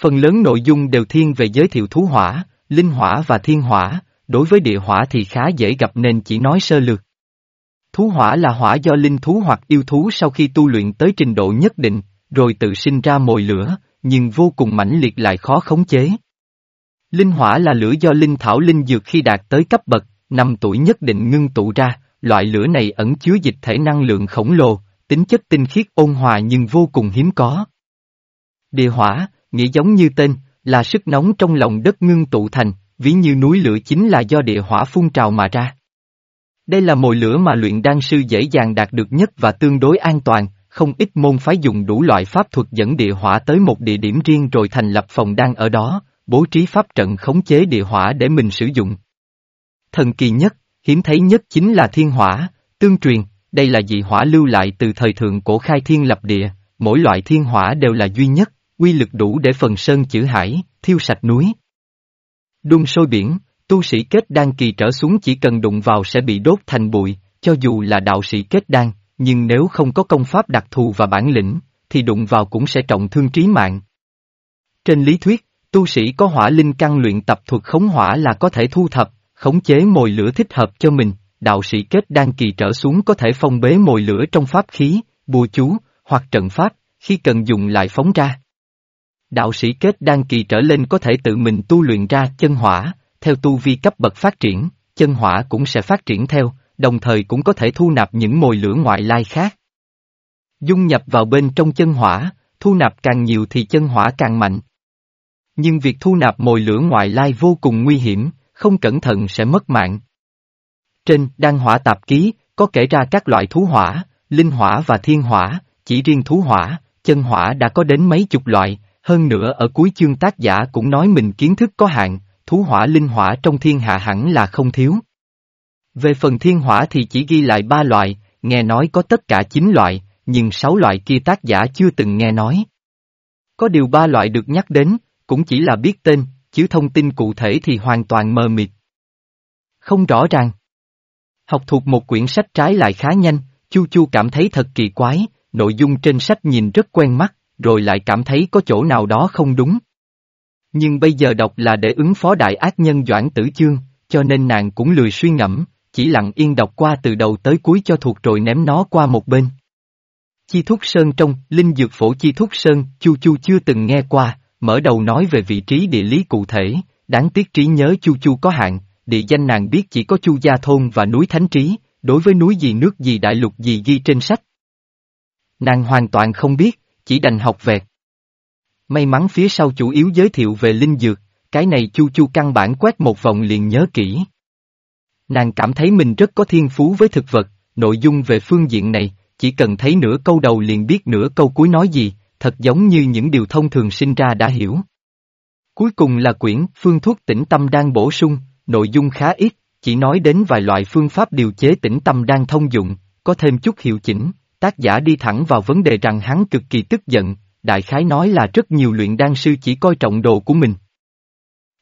Phần lớn nội dung đều thiên về giới thiệu thú hỏa, linh hỏa và thiên hỏa, đối với địa hỏa thì khá dễ gặp nên chỉ nói sơ lược. Thú hỏa là hỏa do linh thú hoặc yêu thú sau khi tu luyện tới trình độ nhất định, rồi tự sinh ra mồi lửa, nhưng vô cùng mãnh liệt lại khó khống chế. Linh hỏa là lửa do linh thảo linh dược khi đạt tới cấp bậc, năm tuổi nhất định ngưng tụ ra, loại lửa này ẩn chứa dịch thể năng lượng khổng lồ, tính chất tinh khiết ôn hòa nhưng vô cùng hiếm có. Địa hỏa, nghĩa giống như tên, là sức nóng trong lòng đất ngưng tụ thành, ví như núi lửa chính là do địa hỏa phun trào mà ra. Đây là mồi lửa mà luyện đan sư dễ dàng đạt được nhất và tương đối an toàn, không ít môn phái dùng đủ loại pháp thuật dẫn địa hỏa tới một địa điểm riêng rồi thành lập phòng đan ở đó, bố trí pháp trận khống chế địa hỏa để mình sử dụng. Thần kỳ nhất, hiếm thấy nhất chính là thiên hỏa, tương truyền, đây là dị hỏa lưu lại từ thời thượng cổ khai thiên lập địa, mỗi loại thiên hỏa đều là duy nhất, quy lực đủ để phần sơn chữ hải, thiêu sạch núi. Đun sôi biển, tu sĩ kết đan kỳ trở xuống chỉ cần đụng vào sẽ bị đốt thành bụi, cho dù là đạo sĩ kết đan, nhưng nếu không có công pháp đặc thù và bản lĩnh, thì đụng vào cũng sẽ trọng thương trí mạng. Trên lý thuyết, tu sĩ có hỏa linh căn luyện tập thuật khống hỏa là có thể thu thập, khống chế mồi lửa thích hợp cho mình, đạo sĩ kết đan kỳ trở xuống có thể phong bế mồi lửa trong pháp khí, bùa chú, hoặc trận pháp, khi cần dùng lại phóng ra. Đạo sĩ kết đan kỳ trở lên có thể tự mình tu luyện ra chân hỏa, theo tu vi cấp bậc phát triển, chân hỏa cũng sẽ phát triển theo, đồng thời cũng có thể thu nạp những mồi lửa ngoại lai khác. Dung nhập vào bên trong chân hỏa, thu nạp càng nhiều thì chân hỏa càng mạnh. Nhưng việc thu nạp mồi lửa ngoại lai vô cùng nguy hiểm, không cẩn thận sẽ mất mạng. Trên đăng hỏa tạp ký, có kể ra các loại thú hỏa, linh hỏa và thiên hỏa, chỉ riêng thú hỏa, chân hỏa đã có đến mấy chục loại, hơn nữa ở cuối chương tác giả cũng nói mình kiến thức có hạn, thú hỏa linh hỏa trong thiên hạ hẳn là không thiếu. Về phần thiên hỏa thì chỉ ghi lại ba loại, nghe nói có tất cả chín loại, nhưng sáu loại kia tác giả chưa từng nghe nói. Có điều ba loại được nhắc đến, cũng chỉ là biết tên, chứ thông tin cụ thể thì hoàn toàn mờ mịt. Không rõ ràng. Học thuộc một quyển sách trái lại khá nhanh, Chu Chu cảm thấy thật kỳ quái, nội dung trên sách nhìn rất quen mắt, rồi lại cảm thấy có chỗ nào đó không đúng. Nhưng bây giờ đọc là để ứng phó đại ác nhân Doãn Tử Chương, cho nên nàng cũng lười suy ngẫm, chỉ lặng yên đọc qua từ đầu tới cuối cho thuộc rồi ném nó qua một bên. Chi Thúc Sơn trong Linh Dược Phổ Chi Thúc Sơn, Chu Chu chưa từng nghe qua, mở đầu nói về vị trí địa lý cụ thể, đáng tiếc trí nhớ Chu Chu có hạn, địa danh nàng biết chỉ có Chu Gia Thôn và núi Thánh Trí, đối với núi gì nước gì đại lục gì ghi trên sách. Nàng hoàn toàn không biết, chỉ đành học về. May mắn phía sau chủ yếu giới thiệu về linh dược, cái này Chu Chu căn bản quét một vòng liền nhớ kỹ. Nàng cảm thấy mình rất có thiên phú với thực vật, nội dung về phương diện này, chỉ cần thấy nửa câu đầu liền biết nửa câu cuối nói gì, thật giống như những điều thông thường sinh ra đã hiểu. Cuối cùng là quyển Phương thuốc tĩnh tâm đang bổ sung, nội dung khá ít, chỉ nói đến vài loại phương pháp điều chế tĩnh tâm đang thông dụng, có thêm chút hiệu chỉnh, tác giả đi thẳng vào vấn đề rằng hắn cực kỳ tức giận, đại khái nói là rất nhiều luyện đan sư chỉ coi trọng đồ của mình.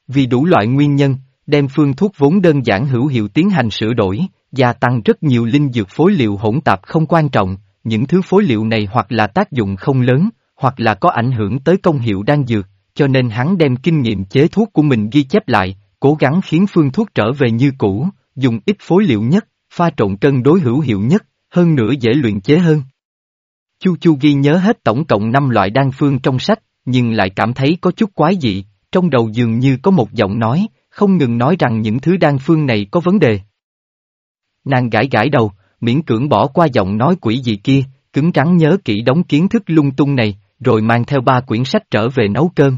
Vì đủ loại nguyên nhân, đem phương thuốc vốn đơn giản hữu hiệu tiến hành sửa đổi, gia tăng rất nhiều linh dược phối liệu hỗn tạp không quan trọng, những thứ phối liệu này hoặc là tác dụng không lớn, hoặc là có ảnh hưởng tới công hiệu đang dược, cho nên hắn đem kinh nghiệm chế thuốc của mình ghi chép lại, cố gắng khiến phương thuốc trở về như cũ, dùng ít phối liệu nhất, pha trộn cân đối hữu hiệu nhất, hơn nữa dễ luyện chế hơn. Chu Chu ghi nhớ hết tổng cộng 5 loại đan phương trong sách, nhưng lại cảm thấy có chút quái dị, trong đầu dường như có một giọng nói, không ngừng nói rằng những thứ đan phương này có vấn đề. Nàng gãi gãi đầu, miễn cưỡng bỏ qua giọng nói quỷ dị kia, cứng rắn nhớ kỹ đống kiến thức lung tung này, rồi mang theo ba quyển sách trở về nấu cơm.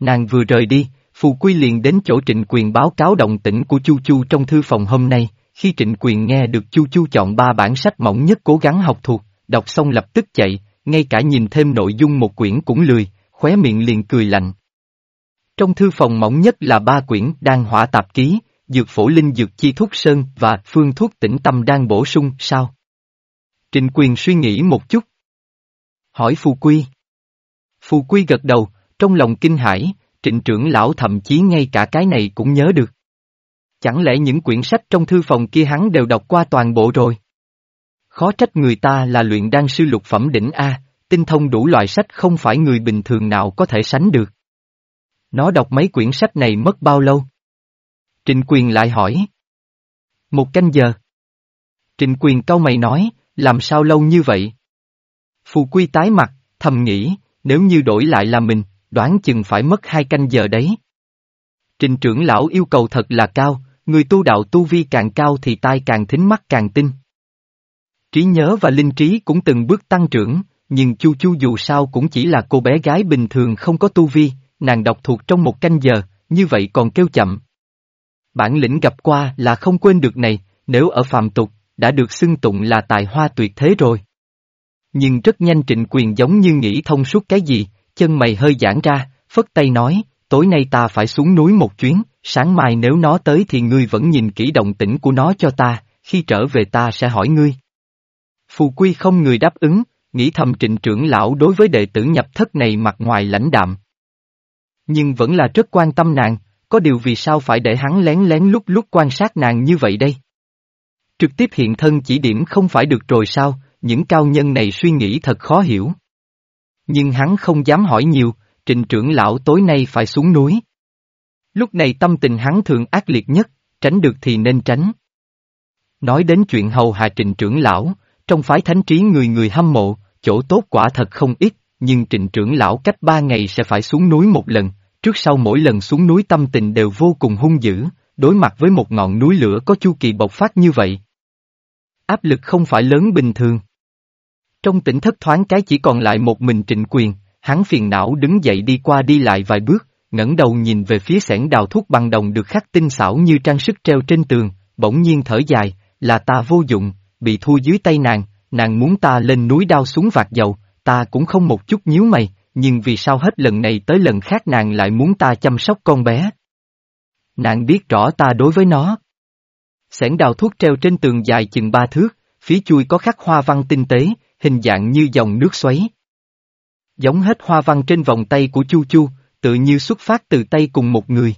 Nàng vừa rời đi, Phù Quy liền đến chỗ trịnh quyền báo cáo động tĩnh của Chu Chu trong thư phòng hôm nay, khi trịnh quyền nghe được Chu Chu chọn ba bản sách mỏng nhất cố gắng học thuộc, đọc xong lập tức chạy, ngay cả nhìn thêm nội dung một quyển cũng lười, khóe miệng liền cười lạnh. Trong thư phòng mỏng nhất là ba quyển đang hỏa tạp ký, dược phổ linh dược chi thuốc sơn và phương thuốc tĩnh tâm đang bổ sung, sao? Trịnh quyền suy nghĩ một chút. Hỏi Phù Quy. Phù Quy gật đầu, trong lòng kinh hãi, trịnh trưởng lão thậm chí ngay cả cái này cũng nhớ được. Chẳng lẽ những quyển sách trong thư phòng kia hắn đều đọc qua toàn bộ rồi? Khó trách người ta là luyện đan sư lục phẩm đỉnh A, tinh thông đủ loại sách không phải người bình thường nào có thể sánh được. Nó đọc mấy quyển sách này mất bao lâu? Trịnh quyền lại hỏi. Một canh giờ. Trịnh quyền cau mày nói, làm sao lâu như vậy? Phù quy tái mặt, thầm nghĩ, nếu như đổi lại là mình, đoán chừng phải mất hai canh giờ đấy. Trình trưởng lão yêu cầu thật là cao, người tu đạo tu vi càng cao thì tai càng thính mắt càng tinh. Trí nhớ và linh trí cũng từng bước tăng trưởng, nhưng Chu Chu dù sao cũng chỉ là cô bé gái bình thường không có tu vi, nàng đọc thuộc trong một canh giờ, như vậy còn kêu chậm. Bản lĩnh gặp qua là không quên được này, nếu ở phàm tục, đã được xưng tụng là tài hoa tuyệt thế rồi. Nhưng rất nhanh trịnh quyền giống như nghĩ thông suốt cái gì, chân mày hơi giãn ra, phất tay nói, tối nay ta phải xuống núi một chuyến, sáng mai nếu nó tới thì ngươi vẫn nhìn kỹ động tĩnh của nó cho ta, khi trở về ta sẽ hỏi ngươi. Phù Quy không người đáp ứng, nghĩ thầm trịnh trưởng lão đối với đệ tử nhập thất này mặt ngoài lãnh đạm. Nhưng vẫn là rất quan tâm nàng, có điều vì sao phải để hắn lén lén lúc lúc quan sát nàng như vậy đây? Trực tiếp hiện thân chỉ điểm không phải được rồi sao, những cao nhân này suy nghĩ thật khó hiểu. Nhưng hắn không dám hỏi nhiều, trình trưởng lão tối nay phải xuống núi. Lúc này tâm tình hắn thường ác liệt nhất, tránh được thì nên tránh. Nói đến chuyện hầu hạ trình trưởng lão, trong phái thánh trí người người hâm mộ, chỗ tốt quả thật không ít, nhưng trình trưởng lão cách ba ngày sẽ phải xuống núi một lần, trước sau mỗi lần xuống núi tâm tình đều vô cùng hung dữ, đối mặt với một ngọn núi lửa có chu kỳ bộc phát như vậy. Áp lực không phải lớn bình thường. Trong tỉnh thất thoáng cái chỉ còn lại một mình trịnh quyền, hắn phiền não đứng dậy đi qua đi lại vài bước, ngẩng đầu nhìn về phía sẻn đào thuốc bằng đồng được khắc tinh xảo như trang sức treo trên tường, bỗng nhiên thở dài, là ta vô dụng, bị thua dưới tay nàng, nàng muốn ta lên núi đao xuống vạt dầu, ta cũng không một chút nhíu mày, nhưng vì sao hết lần này tới lần khác nàng lại muốn ta chăm sóc con bé? Nàng biết rõ ta đối với nó. Sẻn đào thuốc treo trên tường dài chừng ba thước, phía chui có khắc hoa văn tinh tế, hình dạng như dòng nước xoáy. Giống hết hoa văn trên vòng tay của Chu Chu, tự như xuất phát từ tay cùng một người.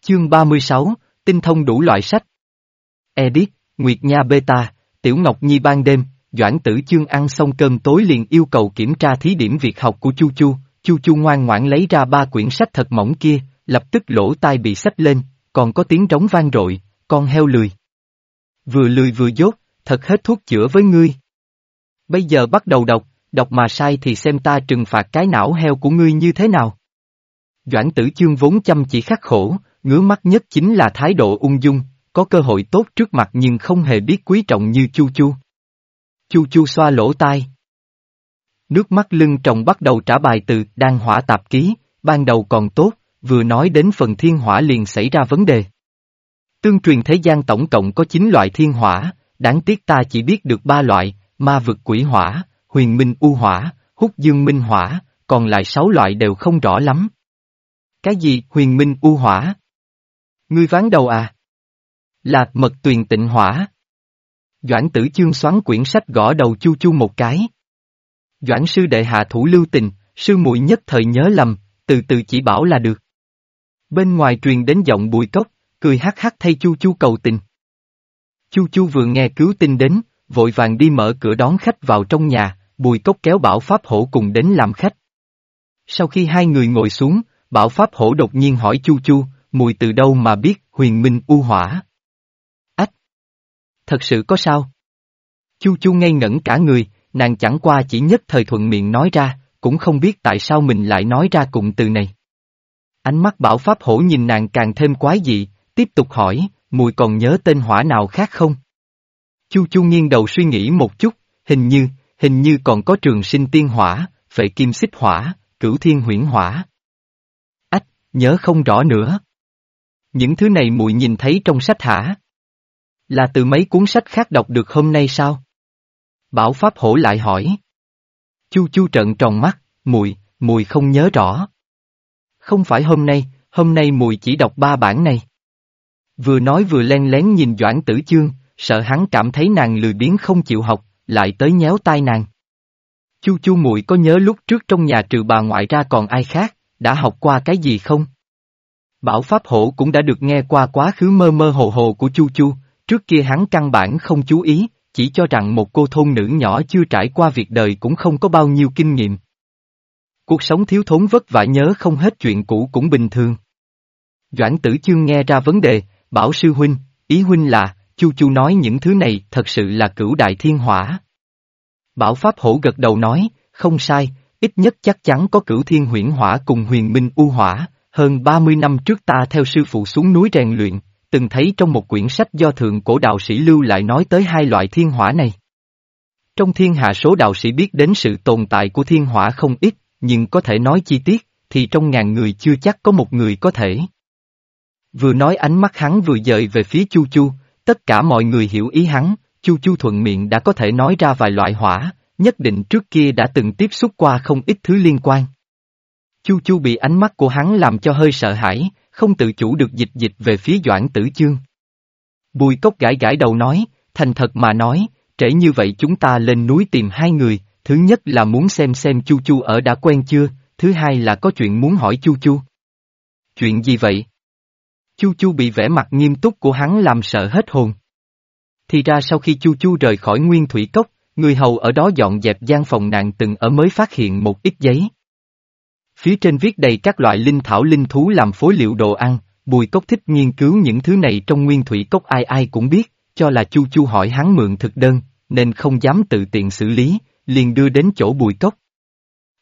Chương 36, tinh thông đủ loại sách. Edit, Nguyệt Nha Beta, Tiểu Ngọc Nhi ban đêm, Doãn tử chương ăn xong cơm tối liền yêu cầu kiểm tra thí điểm việc học của Chu Chu, Chu Chu ngoan ngoãn lấy ra ba quyển sách thật mỏng kia, lập tức lỗ tai bị sách lên, còn có tiếng trống vang rội, con heo lười. Vừa lười vừa dốt, thật hết thuốc chữa với ngươi. Bây giờ bắt đầu đọc, đọc mà sai thì xem ta trừng phạt cái não heo của ngươi như thế nào. Doãn tử chương vốn chăm chỉ khắc khổ, ngứa mắt nhất chính là thái độ ung dung, có cơ hội tốt trước mặt nhưng không hề biết quý trọng như Chu Chu. Chu Chu xoa lỗ tai. Nước mắt lưng tròng bắt đầu trả bài từ đang hỏa tạp ký, ban đầu còn tốt, vừa nói đến phần thiên hỏa liền xảy ra vấn đề. Tương truyền thế gian tổng cộng có 9 loại thiên hỏa, đáng tiếc ta chỉ biết được ba loại, ma vực quỷ hỏa, huyền minh u hỏa, hút dương minh hỏa, còn lại 6 loại đều không rõ lắm. Cái gì huyền minh u hỏa? Ngươi ván đầu à? Là mật tuyền tịnh hỏa. Doãn tử chương xoắn quyển sách gõ đầu chu chu một cái. Doãn sư đệ hạ thủ lưu tình, sư muội nhất thời nhớ lầm, từ từ chỉ bảo là được. Bên ngoài truyền đến giọng bùi cốc, cười hắc hắc thay chu chu cầu tình. Chu chu vừa nghe cứu tin đến, vội vàng đi mở cửa đón khách vào trong nhà, bùi cốc kéo bảo pháp hổ cùng đến làm khách. Sau khi hai người ngồi xuống, bảo pháp hổ đột nhiên hỏi chu chu, mùi từ đâu mà biết huyền minh u hỏa. Ách! Thật sự có sao? Chu chu ngây ngẩn cả người, nàng chẳng qua chỉ nhất thời thuận miệng nói ra, cũng không biết tại sao mình lại nói ra cụm từ này. Ánh mắt bảo pháp hổ nhìn nàng càng thêm quái dị, tiếp tục hỏi, mùi còn nhớ tên hỏa nào khác không? Chu chu nghiêng đầu suy nghĩ một chút, hình như, hình như còn có trường sinh tiên hỏa, phệ kim xích hỏa, cửu thiên huyễn hỏa. Ách, nhớ không rõ nữa. Những thứ này mùi nhìn thấy trong sách hả? Là từ mấy cuốn sách khác đọc được hôm nay sao? Bảo Pháp Hổ lại hỏi. Chu chu trợn tròn mắt, mùi, mùi không nhớ rõ. Không phải hôm nay, hôm nay mùi chỉ đọc ba bản này. Vừa nói vừa len lén nhìn Doãn Tử Chương, sợ hắn cảm thấy nàng lười biếng không chịu học, lại tới nhéo tai nàng. Chu chu mùi có nhớ lúc trước trong nhà trừ bà ngoại ra còn ai khác, đã học qua cái gì không? Bảo Pháp Hổ cũng đã được nghe qua quá khứ mơ mơ hồ hồ của Chu Chu, trước kia hắn căn bản không chú ý, chỉ cho rằng một cô thôn nữ nhỏ chưa trải qua việc đời cũng không có bao nhiêu kinh nghiệm. Cuộc sống thiếu thốn vất vả nhớ không hết chuyện cũ cũng bình thường. Doãn tử chương nghe ra vấn đề, bảo sư huynh, ý huynh là, Chu Chu nói những thứ này thật sự là cửu đại thiên hỏa. Bảo Pháp Hổ gật đầu nói, không sai, ít nhất chắc chắn có cửu thiên huyễn hỏa cùng huyền minh u hỏa, hơn 30 năm trước ta theo sư phụ xuống núi rèn luyện, từng thấy trong một quyển sách do thượng cổ đạo sĩ lưu lại nói tới hai loại thiên hỏa này. Trong thiên hạ số đạo sĩ biết đến sự tồn tại của thiên hỏa không ít, nhưng có thể nói chi tiết, thì trong ngàn người chưa chắc có một người có thể. Vừa nói ánh mắt hắn vừa dời về phía Chu Chu, tất cả mọi người hiểu ý hắn, Chu Chu thuận miệng đã có thể nói ra vài loại hỏa, nhất định trước kia đã từng tiếp xúc qua không ít thứ liên quan. Chu Chu bị ánh mắt của hắn làm cho hơi sợ hãi, không tự chủ được dịch dịch về phía Doãn Tử Chương. Bùi cốc gãi gãi đầu nói, thành thật mà nói, trễ như vậy chúng ta lên núi tìm hai người, thứ nhất là muốn xem xem Chu Chu ở đã quen chưa, thứ hai là có chuyện muốn hỏi Chu Chu. Chuyện gì vậy? Chu Chu bị vẻ mặt nghiêm túc của hắn làm sợ hết hồn. Thì ra sau khi Chu Chu rời khỏi nguyên thủy cốc, người hầu ở đó dọn dẹp gian phòng nàng từng ở mới phát hiện một ít giấy. Phía trên viết đầy các loại linh thảo linh thú làm phối liệu đồ ăn, bùi cốc thích nghiên cứu những thứ này trong nguyên thủy cốc ai ai cũng biết, cho là Chu Chu hỏi hắn mượn thực đơn, nên không dám tự tiện xử lý, liền đưa đến chỗ bùi cốc.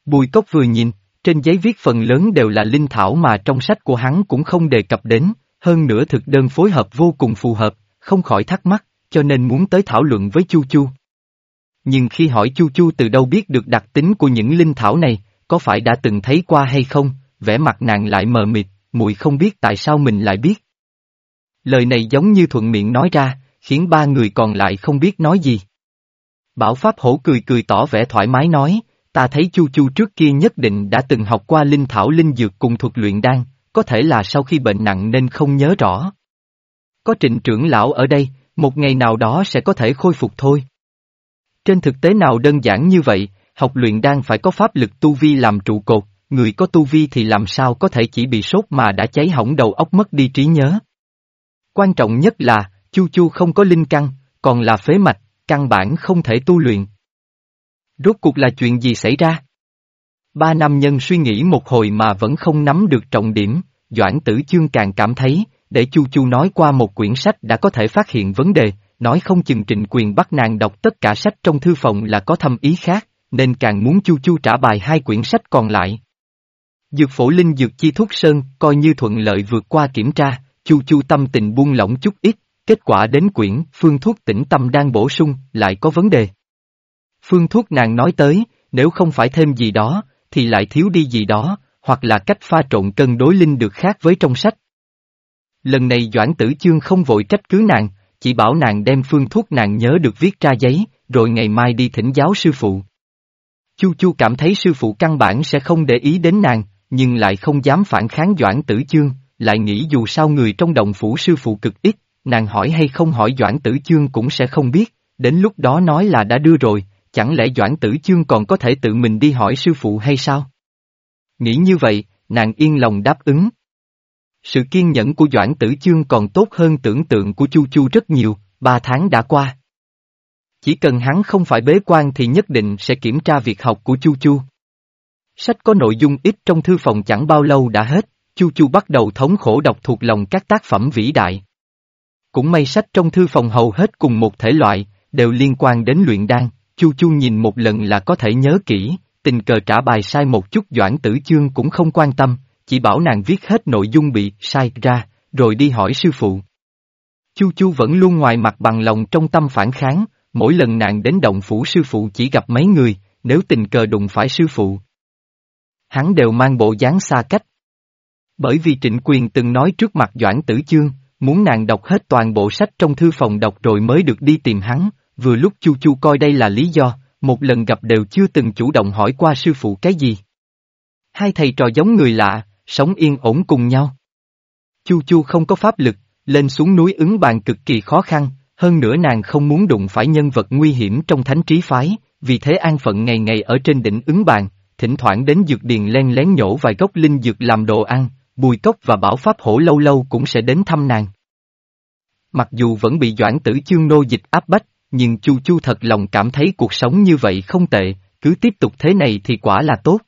Bùi cốc vừa nhìn, trên giấy viết phần lớn đều là linh thảo mà trong sách của hắn cũng không đề cập đến, hơn nữa thực đơn phối hợp vô cùng phù hợp, không khỏi thắc mắc, cho nên muốn tới thảo luận với Chu Chu. Nhưng khi hỏi Chu Chu từ đâu biết được đặc tính của những linh thảo này, có phải đã từng thấy qua hay không, vẻ mặt nàng lại mờ mịt, muội không biết tại sao mình lại biết. Lời này giống như thuận miệng nói ra, khiến ba người còn lại không biết nói gì. Bảo Pháp Hổ cười cười tỏ vẻ thoải mái nói, ta thấy Chu Chu trước kia nhất định đã từng học qua linh thảo linh dược cùng thuật luyện đan, có thể là sau khi bệnh nặng nên không nhớ rõ. Có trịnh trưởng lão ở đây, một ngày nào đó sẽ có thể khôi phục thôi. Trên thực tế nào đơn giản như vậy, học luyện đan phải có pháp lực tu vi làm trụ cột, người có tu vi thì làm sao có thể chỉ bị sốt mà đã cháy hỏng đầu óc mất đi trí nhớ. Quan trọng nhất là, Chu Chu không có linh căn, còn là phế mạch, căn bản không thể tu luyện. Rốt cuộc là chuyện gì xảy ra? Ba nam nhân suy nghĩ một hồi mà vẫn không nắm được trọng điểm, Doãn Tử Chương càng cảm thấy, để Chu Chu nói qua một quyển sách đã có thể phát hiện vấn đề, nói không chừng trịnh quyền bắt nàng đọc tất cả sách trong thư phòng là có thâm ý khác, nên càng muốn Chu Chu trả bài hai quyển sách còn lại. Dược phổ linh dược chi thuốc sơn coi như thuận lợi vượt qua kiểm tra, Chu Chu tâm tình buông lỏng chút ít, kết quả đến quyển phương thuốc tĩnh tâm đang bổ sung, lại có vấn đề. Phương thuốc nàng nói tới, nếu không phải thêm gì đó, thì lại thiếu đi gì đó, hoặc là cách pha trộn cân đối linh được khác với trong sách. Lần này Doãn Tử Chương không vội trách cứ nàng, chỉ bảo nàng đem phương thuốc nàng nhớ được viết ra giấy, rồi ngày mai đi thỉnh giáo sư phụ. Chu Chu cảm thấy sư phụ căn bản sẽ không để ý đến nàng, nhưng lại không dám phản kháng Doãn Tử Chương, lại nghĩ dù sao người trong động phủ sư phụ cực ít, nàng hỏi hay không hỏi Doãn Tử Chương cũng sẽ không biết, đến lúc đó nói là đã đưa rồi, chẳng lẽ Doãn Tử Chương còn có thể tự mình đi hỏi sư phụ hay sao? Nghĩ như vậy, nàng yên lòng đáp ứng. Sự kiên nhẫn của Doãn Tử Chương còn tốt hơn tưởng tượng của Chu Chu rất nhiều, ba tháng đã qua. Chỉ cần hắn không phải bế quan thì nhất định sẽ kiểm tra việc học của Chu Chu. Sách có nội dung ít trong thư phòng chẳng bao lâu đã hết, Chu Chu bắt đầu thống khổ đọc thuộc lòng các tác phẩm vĩ đại. Cũng may sách trong thư phòng hầu hết cùng một thể loại, đều liên quan đến luyện đan, Chu Chu nhìn một lần là có thể nhớ kỹ, tình cờ trả bài sai một chút Doãn Tử Chương cũng không quan tâm, chỉ bảo nàng viết hết nội dung bị sai ra, rồi đi hỏi sư phụ. Chu Chu vẫn luôn ngoài mặt bằng lòng trong tâm phản kháng, mỗi lần nàng đến động phủ sư phụ chỉ gặp mấy người, nếu tình cờ đụng phải sư phụ. Hắn đều mang bộ dáng xa cách. Bởi vì trịnh quyền từng nói trước mặt Doãn Tử Chương, muốn nàng đọc hết toàn bộ sách trong thư phòng đọc rồi mới được đi tìm hắn, vừa lúc Chu Chu coi đây là lý do, một lần gặp đều chưa từng chủ động hỏi qua sư phụ cái gì. Hai thầy trò giống người lạ, sống yên ổn cùng nhau. Chu Chu không có pháp lực, lên xuống núi ứng bàn cực kỳ khó khăn, hơn nữa nàng không muốn đụng phải nhân vật nguy hiểm trong thánh trí phái, vì thế an phận ngày ngày ở trên đỉnh ứng bàn, thỉnh thoảng đến dược điền len lén nhổ vài gốc linh dược làm đồ ăn, bùi cốc và bảo pháp hổ lâu lâu cũng sẽ đến thăm nàng. Mặc dù vẫn bị doãn tử chương nô dịch áp bách, nhưng Chu Chu thật lòng cảm thấy cuộc sống như vậy không tệ, cứ tiếp tục thế này thì quả là tốt.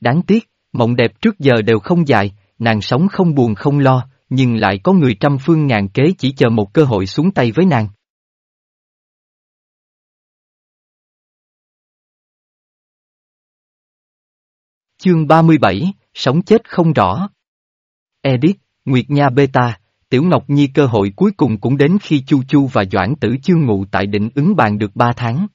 Đáng tiếc, mộng đẹp trước giờ đều không dài, nàng sống không buồn không lo, nhưng lại có người trăm phương ngàn kế chỉ chờ một cơ hội xuống tay với nàng. Chương 37, Sống chết không rõ Edit, Nguyệt Nha Beta, Tiểu Ngọc Nhi cơ hội cuối cùng cũng đến khi Chu Chu và Doãn Tử Chương ngụ tại định ứng bàn được ba tháng.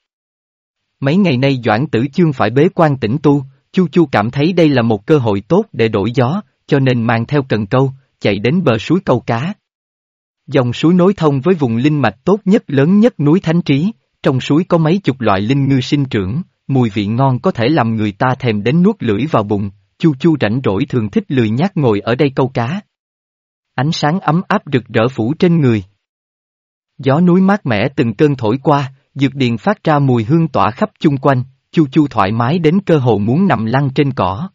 Mấy ngày nay Doãn Tử Chương phải bế quan tĩnh tu, Chu Chu cảm thấy đây là một cơ hội tốt để đổi gió, cho nên mang theo cần câu, chạy đến bờ suối câu cá. Dòng suối nối thông với vùng linh mạch tốt nhất lớn nhất núi Thánh Trí, trong suối có mấy chục loại linh ngư sinh trưởng, mùi vị ngon có thể làm người ta thèm đến nuốt lưỡi vào bụng, Chu Chu rảnh rỗi thường thích lười nhác ngồi ở đây câu cá. Ánh sáng ấm áp rực rỡ phủ trên người. Gió núi mát mẻ từng cơn thổi qua, dược điền phát ra mùi hương tỏa khắp chung quanh, Chu Chu thoải mái đến cơ hồ muốn nằm lăn trên cỏ.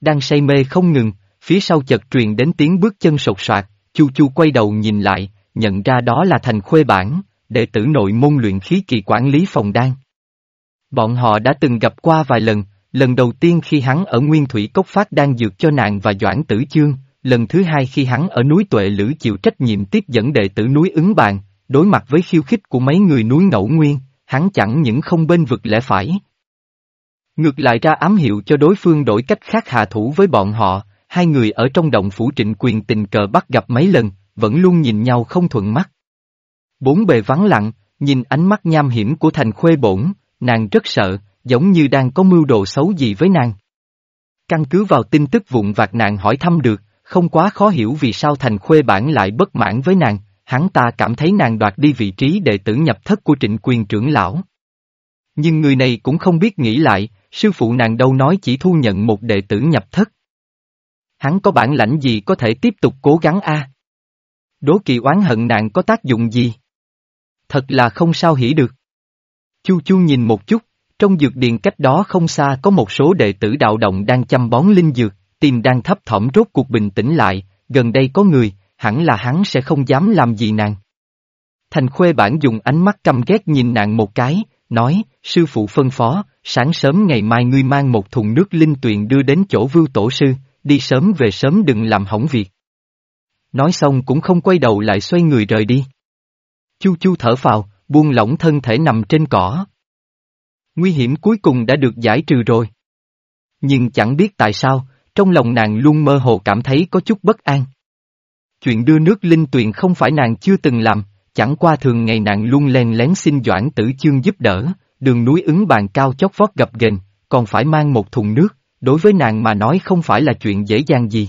Đang say mê không ngừng, phía sau chợt truyền đến tiếng bước chân sột soạt, Chu Chu quay đầu nhìn lại, nhận ra đó là thành khuê bản, đệ tử nội môn luyện khí kỳ quản lý phòng đan. Bọn họ đã từng gặp qua vài lần, lần đầu tiên khi hắn ở Nguyên Thủy Cốc phát đan dược cho nàng và Doãn Tử Chương, lần thứ hai khi hắn ở núi Tuệ Lữ chịu trách nhiệm tiếp dẫn đệ tử núi ứng bàn, đối mặt với khiêu khích của mấy người núi ngẫu nguyên, hắn chẳng những không bên vực lẽ phải. Ngược lại ra ám hiệu cho đối phương đổi cách khác hạ thủ với bọn họ, hai người ở trong động phủ trịnh quyền tình cờ bắt gặp mấy lần, vẫn luôn nhìn nhau không thuận mắt. Bốn bề vắng lặng, nhìn ánh mắt nham hiểm của thành khuê bổn, nàng rất sợ, giống như đang có mưu đồ xấu gì với nàng. Căn cứ vào tin tức vụn vặt nàng hỏi thăm được, không quá khó hiểu vì sao thành khuê bản lại bất mãn với nàng, hắn ta cảm thấy nàng đoạt đi vị trí đệ tử nhập thất của trịnh quyền trưởng lão. Nhưng người này cũng không biết nghĩ lại, sư phụ nàng đâu nói chỉ thu nhận một đệ tử nhập thất. Hắn có bản lãnh gì có thể tiếp tục cố gắng a? Đố kỳ oán hận nàng có tác dụng gì? Thật là không sao hiểu được. Chu Chu nhìn một chút, trong dược điền cách đó không xa có một số đệ tử đạo động đang chăm bón linh dược, tim đang thấp thỏm rốt cuộc bình tĩnh lại, gần đây có người, hẳn là hắn sẽ không dám làm gì nàng. Thành khuê bản dùng ánh mắt căm ghét nhìn nàng một cái, nói, sư phụ phân phó, sáng sớm ngày mai ngươi mang một thùng nước linh tuyền đưa đến chỗ vưu tổ sư, đi sớm về sớm đừng làm hỏng việc. Nói xong cũng không quay đầu lại xoay người rời đi. Chu chu thở phào, buông lỏng thân thể nằm trên cỏ. Nguy hiểm cuối cùng đã được giải trừ rồi. Nhưng chẳng biết tại sao, trong lòng nàng luôn mơ hồ cảm thấy có chút bất an. Chuyện đưa nước linh tuyền không phải nàng chưa từng làm, chẳng qua thường ngày nàng luôn len lén xin Doãn Tử Chương giúp đỡ, đường núi ứng bàn cao chót vót gập ghềnh, còn phải mang một thùng nước, đối với nàng mà nói không phải là chuyện dễ dàng gì.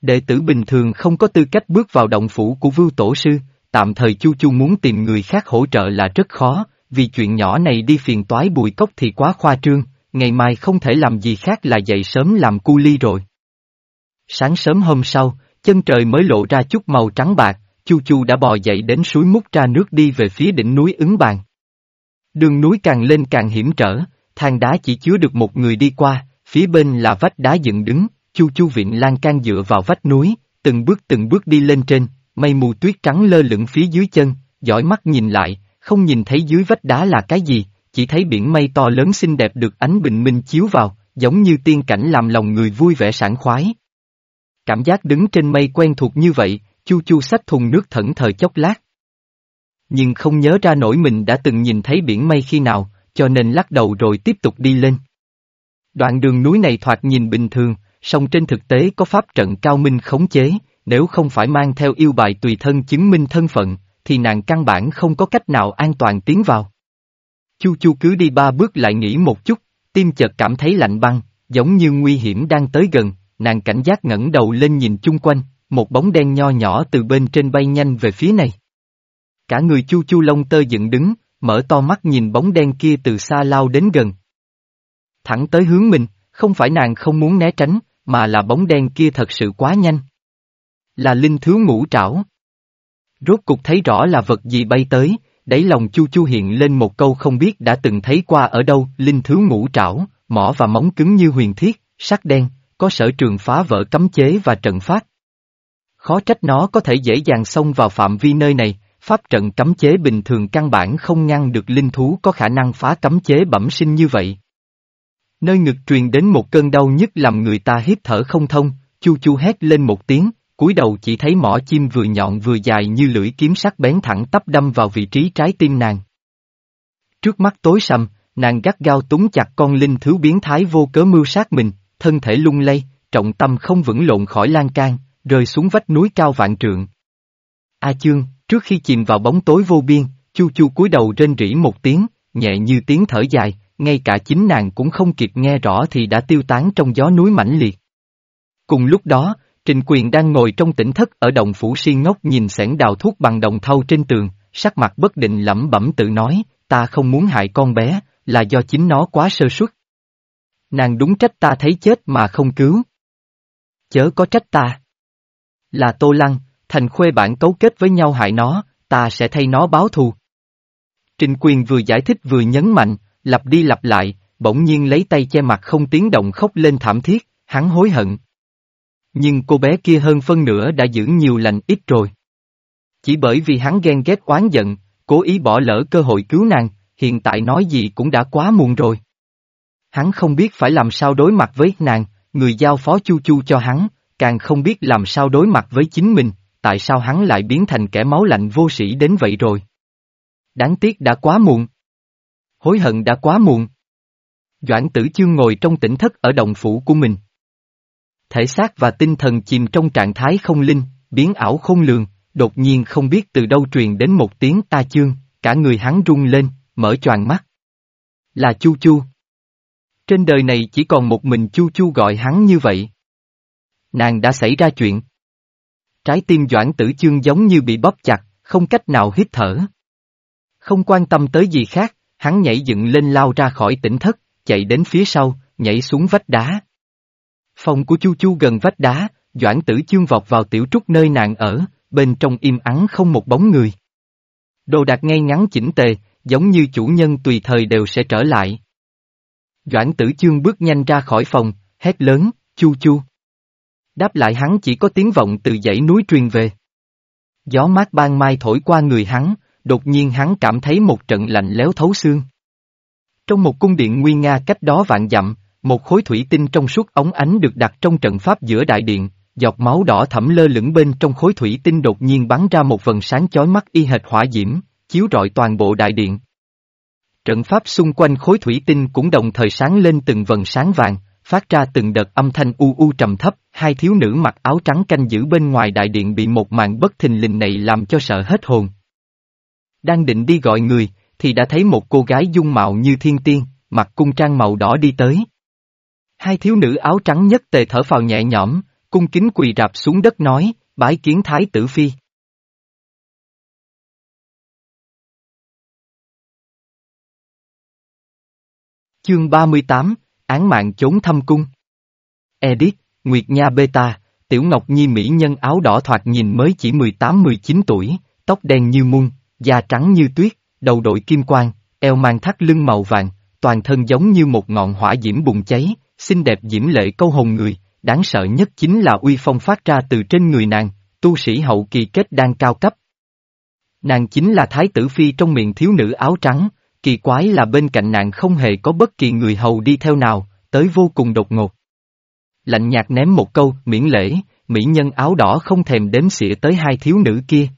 Đệ tử bình thường không có tư cách bước vào động phủ của vưu tổ sư, tạm thời Chu Chu muốn tìm người khác hỗ trợ là rất khó, vì chuyện nhỏ này đi phiền toái bùi cốc thì quá khoa trương, ngày mai không thể làm gì khác là dậy sớm làm cu ly rồi. Sáng sớm hôm sau, chân trời mới lộ ra chút màu trắng bạc, Chu Chu đã bò dậy đến suối múc ra nước đi về phía đỉnh núi ứng bàn. Đường núi càng lên càng hiểm trở, thang đá chỉ chứa được một người đi qua, phía bên là vách đá dựng đứng, Chu Chu viện lan can dựa vào vách núi, từng bước từng bước đi lên trên, mây mù tuyết trắng lơ lửng phía dưới chân, dõi mắt nhìn lại, không nhìn thấy dưới vách đá là cái gì, chỉ thấy biển mây to lớn xinh đẹp được ánh bình minh chiếu vào, giống như tiên cảnh làm lòng người vui vẻ sảng khoái. Cảm giác đứng trên mây quen thuộc như vậy, chu chu xách thùng nước thẫn thờ chốc lát. Nhưng không nhớ ra nổi mình đã từng nhìn thấy biển mây khi nào, cho nên lắc đầu rồi tiếp tục đi lên. Đoạn đường núi này thoạt nhìn bình thường, song trên thực tế có pháp trận cao minh khống chế, nếu không phải mang theo yêu bài tùy thân chứng minh thân phận, thì nàng căn bản không có cách nào an toàn tiến vào. Chu Chu cứ đi ba bước lại nghỉ một chút, tim chợt cảm thấy lạnh băng, giống như nguy hiểm đang tới gần, nàng cảnh giác ngẩng đầu lên nhìn chung quanh, một bóng đen nho nhỏ từ bên trên bay nhanh về phía này. Cả người Chu Chu lông tơ dựng đứng, mở to mắt nhìn bóng đen kia từ xa lao đến gần. Thẳng tới hướng mình, không phải nàng không muốn né tránh, mà là bóng đen kia thật sự quá nhanh. Là linh thứ ngũ trảo. Rốt cục thấy rõ là vật gì bay tới, đáy lòng chu chu hiện lên một câu không biết đã từng thấy qua ở đâu, linh thứ ngũ trảo, mỏ và móng cứng như huyền thiết, sắc đen, có sở trường phá vỡ cấm chế và trận pháp. Khó trách nó có thể dễ dàng xông vào phạm vi nơi này, pháp trận cấm chế bình thường căn bản không ngăn được linh thú có khả năng phá cấm chế bẩm sinh như vậy. Nơi ngực truyền đến một cơn đau nhức làm người ta hít thở không thông, chu chu hét lên một tiếng, cúi đầu chỉ thấy mỏ chim vừa nhọn vừa dài như lưỡi kiếm sắc bén thẳng tắp đâm vào vị trí trái tim nàng. Trước mắt tối sầm, nàng gắt gao túng chặt con linh thứ biến thái vô cớ mưu sát mình, thân thể lung lay, trọng tâm không vững lộn khỏi lan can, rơi xuống vách núi cao vạn trượng. A chương, trước khi chìm vào bóng tối vô biên, chu chu cúi đầu rên rỉ một tiếng, nhẹ như tiếng thở dài, ngay cả chính nàng cũng không kịp nghe rõ thì đã tiêu tán trong gió núi mãnh liệt. Cùng lúc đó, Trình Quyền đang ngồi trong tỉnh thất ở đồng phủ si ngốc nhìn sẻn đào thuốc bằng đồng thau trên tường, sắc mặt bất định lẩm bẩm tự nói, ta không muốn hại con bé, là do chính nó quá sơ suất. Nàng đúng trách ta thấy chết mà không cứu. Chớ có trách ta. Là Tô Lăng, thành khuê bản cấu kết với nhau hại nó, ta sẽ thay nó báo thù. Trình Quyền vừa giải thích vừa nhấn mạnh, lặp đi lặp lại, bỗng nhiên lấy tay che mặt không tiếng động khóc lên thảm thiết, hắn hối hận. Nhưng cô bé kia hơn phân nửa đã giữ nhiều lành ít rồi. Chỉ bởi vì hắn ghen ghét oán giận, cố ý bỏ lỡ cơ hội cứu nàng, hiện tại nói gì cũng đã quá muộn rồi. Hắn không biết phải làm sao đối mặt với nàng, người giao phó chu chu cho hắn, càng không biết làm sao đối mặt với chính mình, tại sao hắn lại biến thành kẻ máu lạnh vô sĩ đến vậy rồi. Đáng tiếc đã quá muộn. Hối hận đã quá muộn. Doãn tử chương ngồi trong tỉnh thất ở động phủ của mình. Thể xác và tinh thần chìm trong trạng thái không linh, biến ảo không lường, đột nhiên không biết từ đâu truyền đến một tiếng ta chương, cả người hắn rung lên, mở choàng mắt. Là Chu Chu. Trên đời này chỉ còn một mình Chu Chu gọi hắn như vậy. Nàng đã xảy ra chuyện. Trái tim Doãn Tử Chương giống như bị bóp chặt, không cách nào hít thở. Không quan tâm tới gì khác, hắn nhảy dựng lên lao ra khỏi tỉnh thất, chạy đến phía sau, nhảy xuống vách đá. Phòng của Chu Chu gần vách đá, Doãn Tử Chương vọt vào tiểu trúc nơi nàng ở, bên trong im ắng không một bóng người. Đồ đạc ngay ngắn chỉnh tề, giống như chủ nhân tùy thời đều sẽ trở lại. Doãn Tử Chương bước nhanh ra khỏi phòng, hét lớn, Chu Chu. Đáp lại hắn chỉ có tiếng vọng từ dãy núi truyền về. Gió mát ban mai thổi qua người hắn, đột nhiên hắn cảm thấy một trận lạnh lẽo thấu xương. Trong một cung điện nguy nga cách đó vạn dặm, một khối thủy tinh trong suốt ống ánh được đặt trong trận pháp giữa đại điện, giọt máu đỏ thẫm lơ lửng bên trong khối thủy tinh đột nhiên bắn ra một vần sáng chói mắt y hệt hỏa diễm, chiếu rọi toàn bộ đại điện. Trận pháp xung quanh khối thủy tinh cũng đồng thời sáng lên từng vần sáng vàng, phát ra từng đợt âm thanh u u trầm thấp, hai thiếu nữ mặc áo trắng canh giữ bên ngoài đại điện bị một màn bất thình lình này làm cho sợ hết hồn. Đang định đi gọi người, thì đã thấy một cô gái dung mạo như thiên tiên, mặc cung trang màu đỏ đi tới. Hai thiếu nữ áo trắng nhất tề thở phào nhẹ nhõm, cung kính quỳ rạp xuống đất nói, bái kiến thái tử phi. Chương 38, Án mạng trốn thâm cung Edit, Nguyệt Nha Beta, Tiểu Ngọc Nhi mỹ nhân áo đỏ thoạt nhìn mới chỉ 18-19 tuổi, tóc đen như muôn, da trắng như tuyết, đầu đội kim quang, eo mang thắt lưng màu vàng, toàn thân giống như một ngọn hỏa diễm bùng cháy, xinh đẹp diễm lệ câu hồn người, đáng sợ nhất chính là uy phong phát ra từ trên người nàng, tu sĩ hậu kỳ kết đang cao cấp. Nàng chính là thái tử phi trong miệng thiếu nữ áo trắng, kỳ quái là bên cạnh nàng không hề có bất kỳ người hầu đi theo nào, tới vô cùng đột ngột. Lạnh nhạt ném một câu, miễn lễ, mỹ nhân áo đỏ không thèm đếm xỉa tới hai thiếu nữ kia.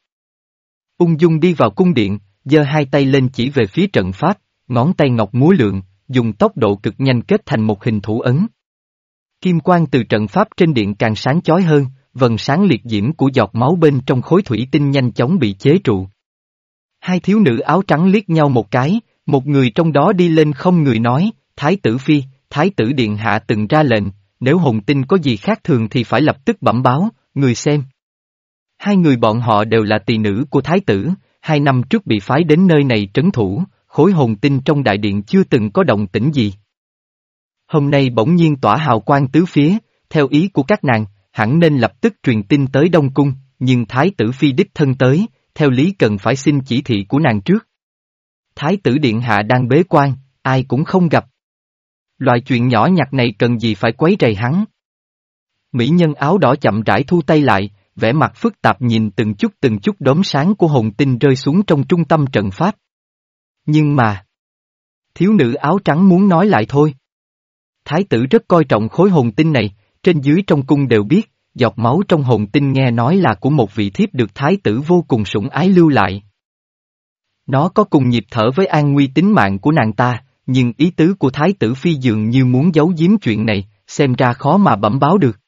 Ung dung đi vào cung điện, giơ hai tay lên chỉ về phía trận pháp, ngón tay ngọc múa lượng, dùng tốc độ cực nhanh kết thành một hình thủ ấn. Kim quang từ trận pháp trên điện càng sáng chói hơn, vần sáng liệt diễm của giọt máu bên trong khối thủy tinh nhanh chóng bị chế trụ. Hai thiếu nữ áo trắng liếc nhau một cái, một người trong đó đi lên không người nói, Thái tử Phi, Thái tử Điện Hạ từng ra lệnh, nếu hồn tinh có gì khác thường thì phải lập tức bẩm báo, người xem. Hai người bọn họ đều là tỳ nữ của Thái tử, hai năm trước bị phái đến nơi này trấn thủ, khối hồn tinh trong đại điện chưa từng có động tĩnh gì. Hôm nay bỗng nhiên tỏa hào quang tứ phía, theo ý của các nàng, hẳn nên lập tức truyền tin tới Đông Cung, nhưng Thái tử Phi đích thân tới, theo lý cần phải xin chỉ thị của nàng trước. Thái tử Điện Hạ đang bế quan, ai cũng không gặp. Loại chuyện nhỏ nhặt này cần gì phải quấy rầy hắn. Mỹ nhân áo đỏ chậm rãi thu tay lại, vẻ mặt phức tạp nhìn từng chút từng chút đốm sáng của hồn tinh rơi xuống trong trung tâm trận pháp. Nhưng mà... Thiếu nữ áo trắng muốn nói lại thôi. Thái tử rất coi trọng khối hồn tinh này, trên dưới trong cung đều biết, giọt máu trong hồn tinh nghe nói là của một vị thiếp được thái tử vô cùng sủng ái lưu lại. Nó có cùng nhịp thở với an nguy tính mạng của nàng ta, nhưng ý tứ của thái tử phi dường như muốn giấu giếm chuyện này, xem ra khó mà bẩm báo được.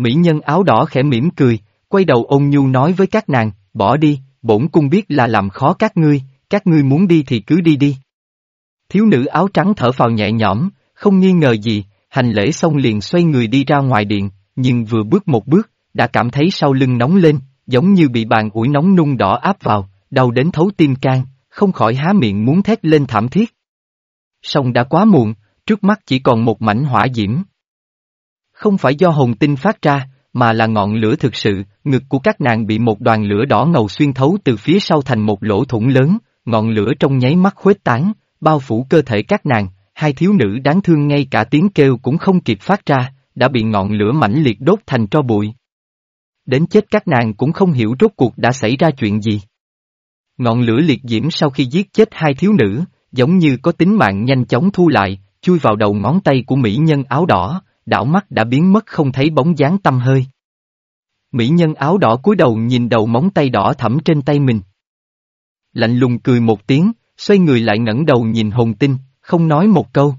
Mỹ nhân áo đỏ khẽ mỉm cười, quay đầu ôn nhu nói với các nàng, bỏ đi, bổn cung biết là làm khó các ngươi, các ngươi muốn đi thì cứ đi đi. Thiếu nữ áo trắng thở phào nhẹ nhõm, không nghi ngờ gì, hành lễ xong liền xoay người đi ra ngoài điện, nhưng vừa bước một bước, đã cảm thấy sau lưng nóng lên, giống như bị bàn ủi nóng nung đỏ áp vào, đau đến thấu tim can, không khỏi há miệng muốn thét lên thảm thiết. Song đã quá muộn, trước mắt chỉ còn một mảnh hỏa diễm. Không phải do hồn tinh phát ra, mà là ngọn lửa thực sự, ngực của các nàng bị một đoàn lửa đỏ ngầu xuyên thấu từ phía sau thành một lỗ thủng lớn, ngọn lửa trong nháy mắt khuếch tán, bao phủ cơ thể các nàng, hai thiếu nữ đáng thương ngay cả tiếng kêu cũng không kịp phát ra, đã bị ngọn lửa mãnh liệt đốt thành tro bụi. Đến chết các nàng cũng không hiểu rốt cuộc đã xảy ra chuyện gì. Ngọn lửa liệt diễm sau khi giết chết hai thiếu nữ, giống như có tính mạng nhanh chóng thu lại, chui vào đầu ngón tay của mỹ nhân áo đỏ, đảo mắt đã biến mất không thấy bóng dáng tâm hơi. Mỹ nhân áo đỏ cúi đầu nhìn đầu móng tay đỏ thẫm trên tay mình. Lạnh lùng cười một tiếng, xoay người lại ngẩng đầu nhìn hồn tinh, không nói một câu.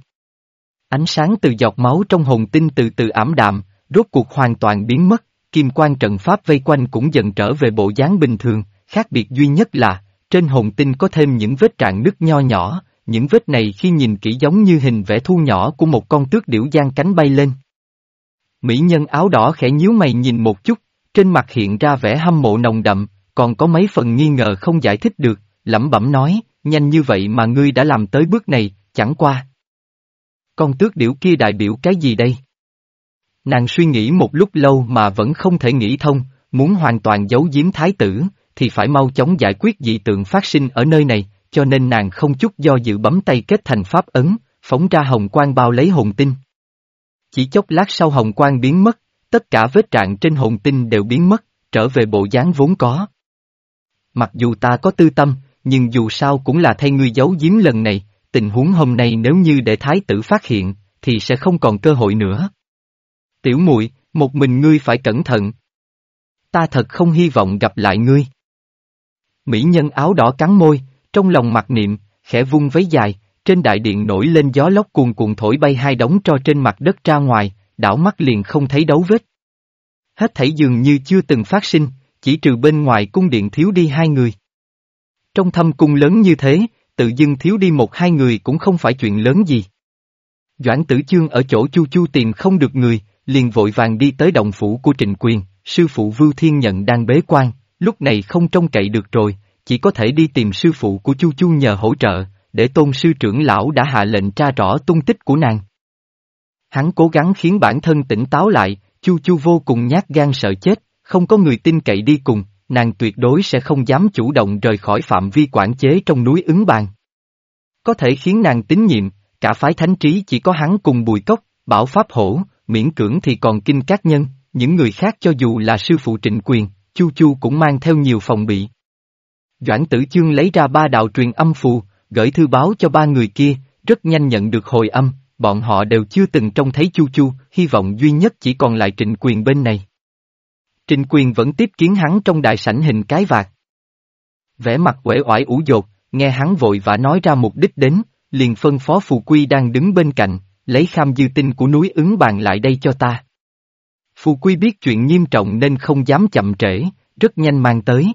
Ánh sáng từ giọt máu trong hồn tinh từ từ ảm đạm, rốt cuộc hoàn toàn biến mất, kim quan trận pháp vây quanh cũng dần trở về bộ dáng bình thường, khác biệt duy nhất là, trên hồn tinh có thêm những vết trạng nứt nho nhỏ, những vết này khi nhìn kỹ giống như hình vẽ thu nhỏ của một con tước điểu giang cánh bay lên. Mỹ nhân áo đỏ khẽ nhíu mày nhìn một chút, trên mặt hiện ra vẻ hâm mộ nồng đậm, còn có mấy phần nghi ngờ không giải thích được, lẩm bẩm nói, nhanh như vậy mà ngươi đã làm tới bước này, chẳng qua. Con tước điểu kia đại biểu cái gì đây? Nàng suy nghĩ một lúc lâu mà vẫn không thể nghĩ thông, muốn hoàn toàn giấu giếm thái tử, thì phải mau chóng giải quyết dị tượng phát sinh ở nơi này, cho nên nàng không chút do dự bấm tay kết thành pháp ấn, phóng ra hồng quang bao lấy hồn tinh. Chỉ chốc lát sau hồng quang biến mất, tất cả vết trạng trên hồn tinh đều biến mất, trở về bộ dáng vốn có. Mặc dù ta có tư tâm, nhưng dù sao cũng là thay ngươi giấu giếm lần này, tình huống hôm nay nếu như để thái tử phát hiện, thì sẽ không còn cơ hội nữa. Tiểu muội, một mình ngươi phải cẩn thận. Ta thật không hy vọng gặp lại ngươi. Mỹ nhân áo đỏ cắn môi, trong lòng mặc niệm, khẽ vung váy dài, trên đại điện nổi lên gió lốc cuồn cuộn thổi bay hai đống tro trên mặt đất ra ngoài, đảo mắt liền không thấy đấu vết. Hết thảy dường như chưa từng phát sinh, chỉ trừ bên ngoài cung điện thiếu đi hai người. Trong thâm cung lớn như thế, tự dưng thiếu đi một hai người cũng không phải chuyện lớn gì. Doãn tử chương ở chỗ chu chu tìm không được người, liền vội vàng đi tới động phủ của trịnh quyền, sư phụ Vưu Thiên Nhận đang bế quan, lúc này không trông cậy được rồi, chỉ có thể đi tìm sư phụ của chu chu nhờ hỗ trợ, để tôn sư trưởng lão đã hạ lệnh tra rõ tung tích của nàng. Hắn cố gắng khiến bản thân tỉnh táo lại, Chu Chu vô cùng nhát gan sợ chết, không có người tin cậy đi cùng, nàng tuyệt đối sẽ không dám chủ động rời khỏi phạm vi quản chế trong núi ứng bàn. Có thể khiến nàng tín nhiệm, cả phái thánh trí chỉ có hắn cùng bùi cốc, bảo pháp hổ, miễn cưỡng thì còn kinh các nhân, những người khác cho dù là sư phụ trịnh quyền, Chu Chu cũng mang theo nhiều phòng bị. Doãn tử chương lấy ra ba đạo truyền âm phù, gửi thư báo cho ba người kia, rất nhanh nhận được hồi âm, bọn họ đều chưa từng trông thấy Chu Chu, hy vọng duy nhất chỉ còn lại trịnh quyền bên này. Trịnh quyền vẫn tiếp kiến hắn trong đại sảnh hình cái vạt. Vẻ mặt uể oải ủ dột, nghe hắn vội và nói ra mục đích đến, liền phân phó phù quy đang đứng bên cạnh, lấy kham dư tinh của núi ứng bàn lại đây cho ta. Phù quy biết chuyện nghiêm trọng nên không dám chậm trễ, rất nhanh mang tới.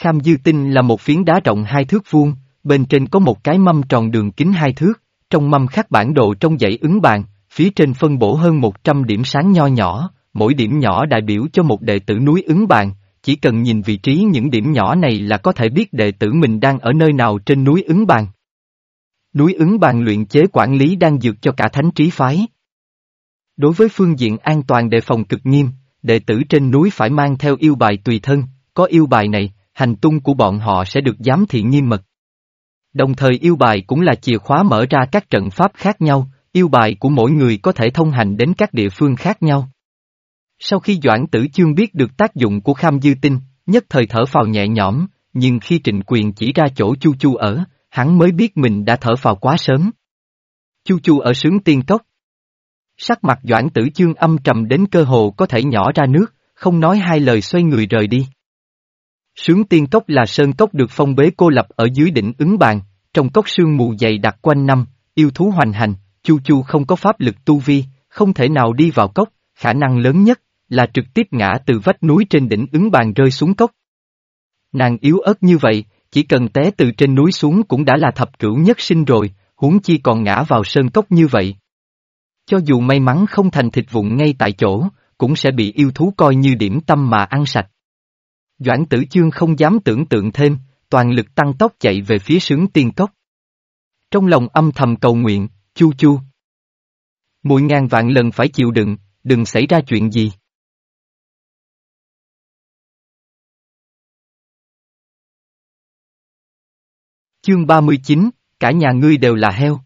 Kham dư tinh là một phiến đá rộng hai thước vuông, bên trên có một cái mâm tròn đường kính hai thước, trong mâm khắc bản đồ trong dãy ứng bàn, phía trên phân bổ hơn 100 điểm sáng nho nhỏ, mỗi điểm nhỏ đại biểu cho một đệ tử núi ứng bàn, chỉ cần nhìn vị trí những điểm nhỏ này là có thể biết đệ tử mình đang ở nơi nào trên núi ứng bàn. Núi ứng bàn luyện chế quản lý đang dược cho cả thánh trí phái. Đối với phương diện an toàn đề phòng cực nghiêm, đệ tử trên núi phải mang theo yêu bài tùy thân, có yêu bài này, hành tung của bọn họ sẽ được giám thị nghiêm mật. Đồng thời yêu bài cũng là chìa khóa mở ra các trận pháp khác nhau, yêu bài của mỗi người có thể thông hành đến các địa phương khác nhau. Sau khi Doãn Tử Chương biết được tác dụng của kham dư tinh, nhất thời thở phào nhẹ nhõm, nhưng khi trịnh quyền chỉ ra chỗ Chu Chu ở, hắn mới biết mình đã thở phào quá sớm. Chu Chu ở sướng tiên cốc. Sắc mặt Doãn Tử Chương âm trầm đến cơ hồ có thể nhỏ ra nước, không nói hai lời xoay người rời đi. Sướng tiên cốc là sơn cốc được phong bế cô lập ở dưới đỉnh ứng bàn, trong cốc sương mù dày đặc quanh năm, yêu thú hoành hành, Chu Chu không có pháp lực tu vi, không thể nào đi vào cốc, khả năng lớn nhất là trực tiếp ngã từ vách núi trên đỉnh ứng bàn rơi xuống cốc. Nàng yếu ớt như vậy, chỉ cần té từ trên núi xuống cũng đã là thập cửu nhất sinh rồi, huống chi còn ngã vào sơn cốc như vậy. Cho dù may mắn không thành thịt vụn ngay tại chỗ, cũng sẽ bị yêu thú coi như điểm tâm mà ăn sạch. Doãn tử chương không dám tưởng tượng thêm, toàn lực tăng tốc chạy về phía sướng tiên cốc. Trong lòng âm thầm cầu nguyện, chu chu. Mùi ngàn vạn lần phải chịu đựng, đừng xảy ra chuyện gì. Chương 39, cả nhà ngươi đều là heo.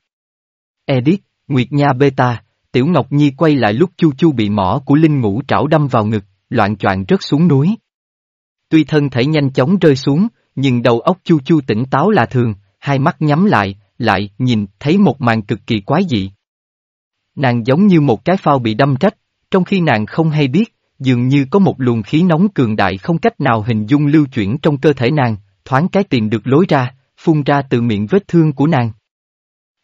Edit, Nguyệt Nha Beta, Tiểu Ngọc Nhi quay lại lúc Chu Chu bị mỏ của Linh Ngũ trảo đâm vào ngực, loạn choạng rớt xuống núi. Tuy thân thể nhanh chóng rơi xuống, nhưng đầu óc Chu Chu tỉnh táo là thường, hai mắt nhắm lại, lại nhìn thấy một màn cực kỳ quái dị. Nàng giống như một cái phao bị đâm trách, trong khi nàng không hay biết, dường như có một luồng khí nóng cường đại không cách nào hình dung lưu chuyển trong cơ thể nàng, thoáng cái tìm được lối ra, phun ra từ miệng vết thương của nàng.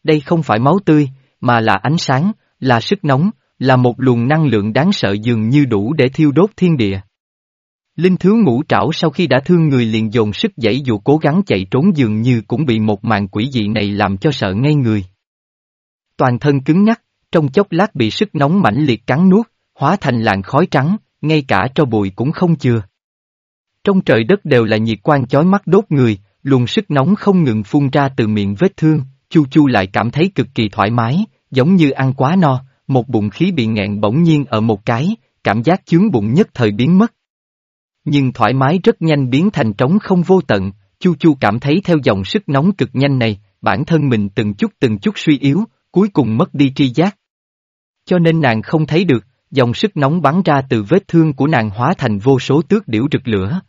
Đây không phải máu tươi, mà là ánh sáng, là sức nóng, là một luồng năng lượng đáng sợ dường như đủ để thiêu đốt thiên địa. Linh thứ ngũ trảo sau khi đã thương người liền dồn sức dãy dù cố gắng chạy trốn dường như cũng bị một màn quỷ dị này làm cho sợ ngay người. Toàn thân cứng ngắc, trong chốc lát bị sức nóng mãnh liệt cắn nuốt, hóa thành làn khói trắng, ngay cả cho bụi cũng không chừa. Trong trời đất đều là nhiệt quang chói mắt đốt người, luồng sức nóng không ngừng phun ra từ miệng vết thương, Chu Chu lại cảm thấy cực kỳ thoải mái, giống như ăn quá no, một bụng khí bị nghẹn bỗng nhiên ở một cái, cảm giác chướng bụng nhất thời biến mất. Nhưng thoải mái rất nhanh biến thành trống không vô tận, Chu Chu cảm thấy theo dòng sức nóng cực nhanh này, bản thân mình từng chút từng chút suy yếu, cuối cùng mất đi tri giác. Cho nên nàng không thấy được, dòng sức nóng bắn ra từ vết thương của nàng hóa thành vô số tước điểu rực lửa.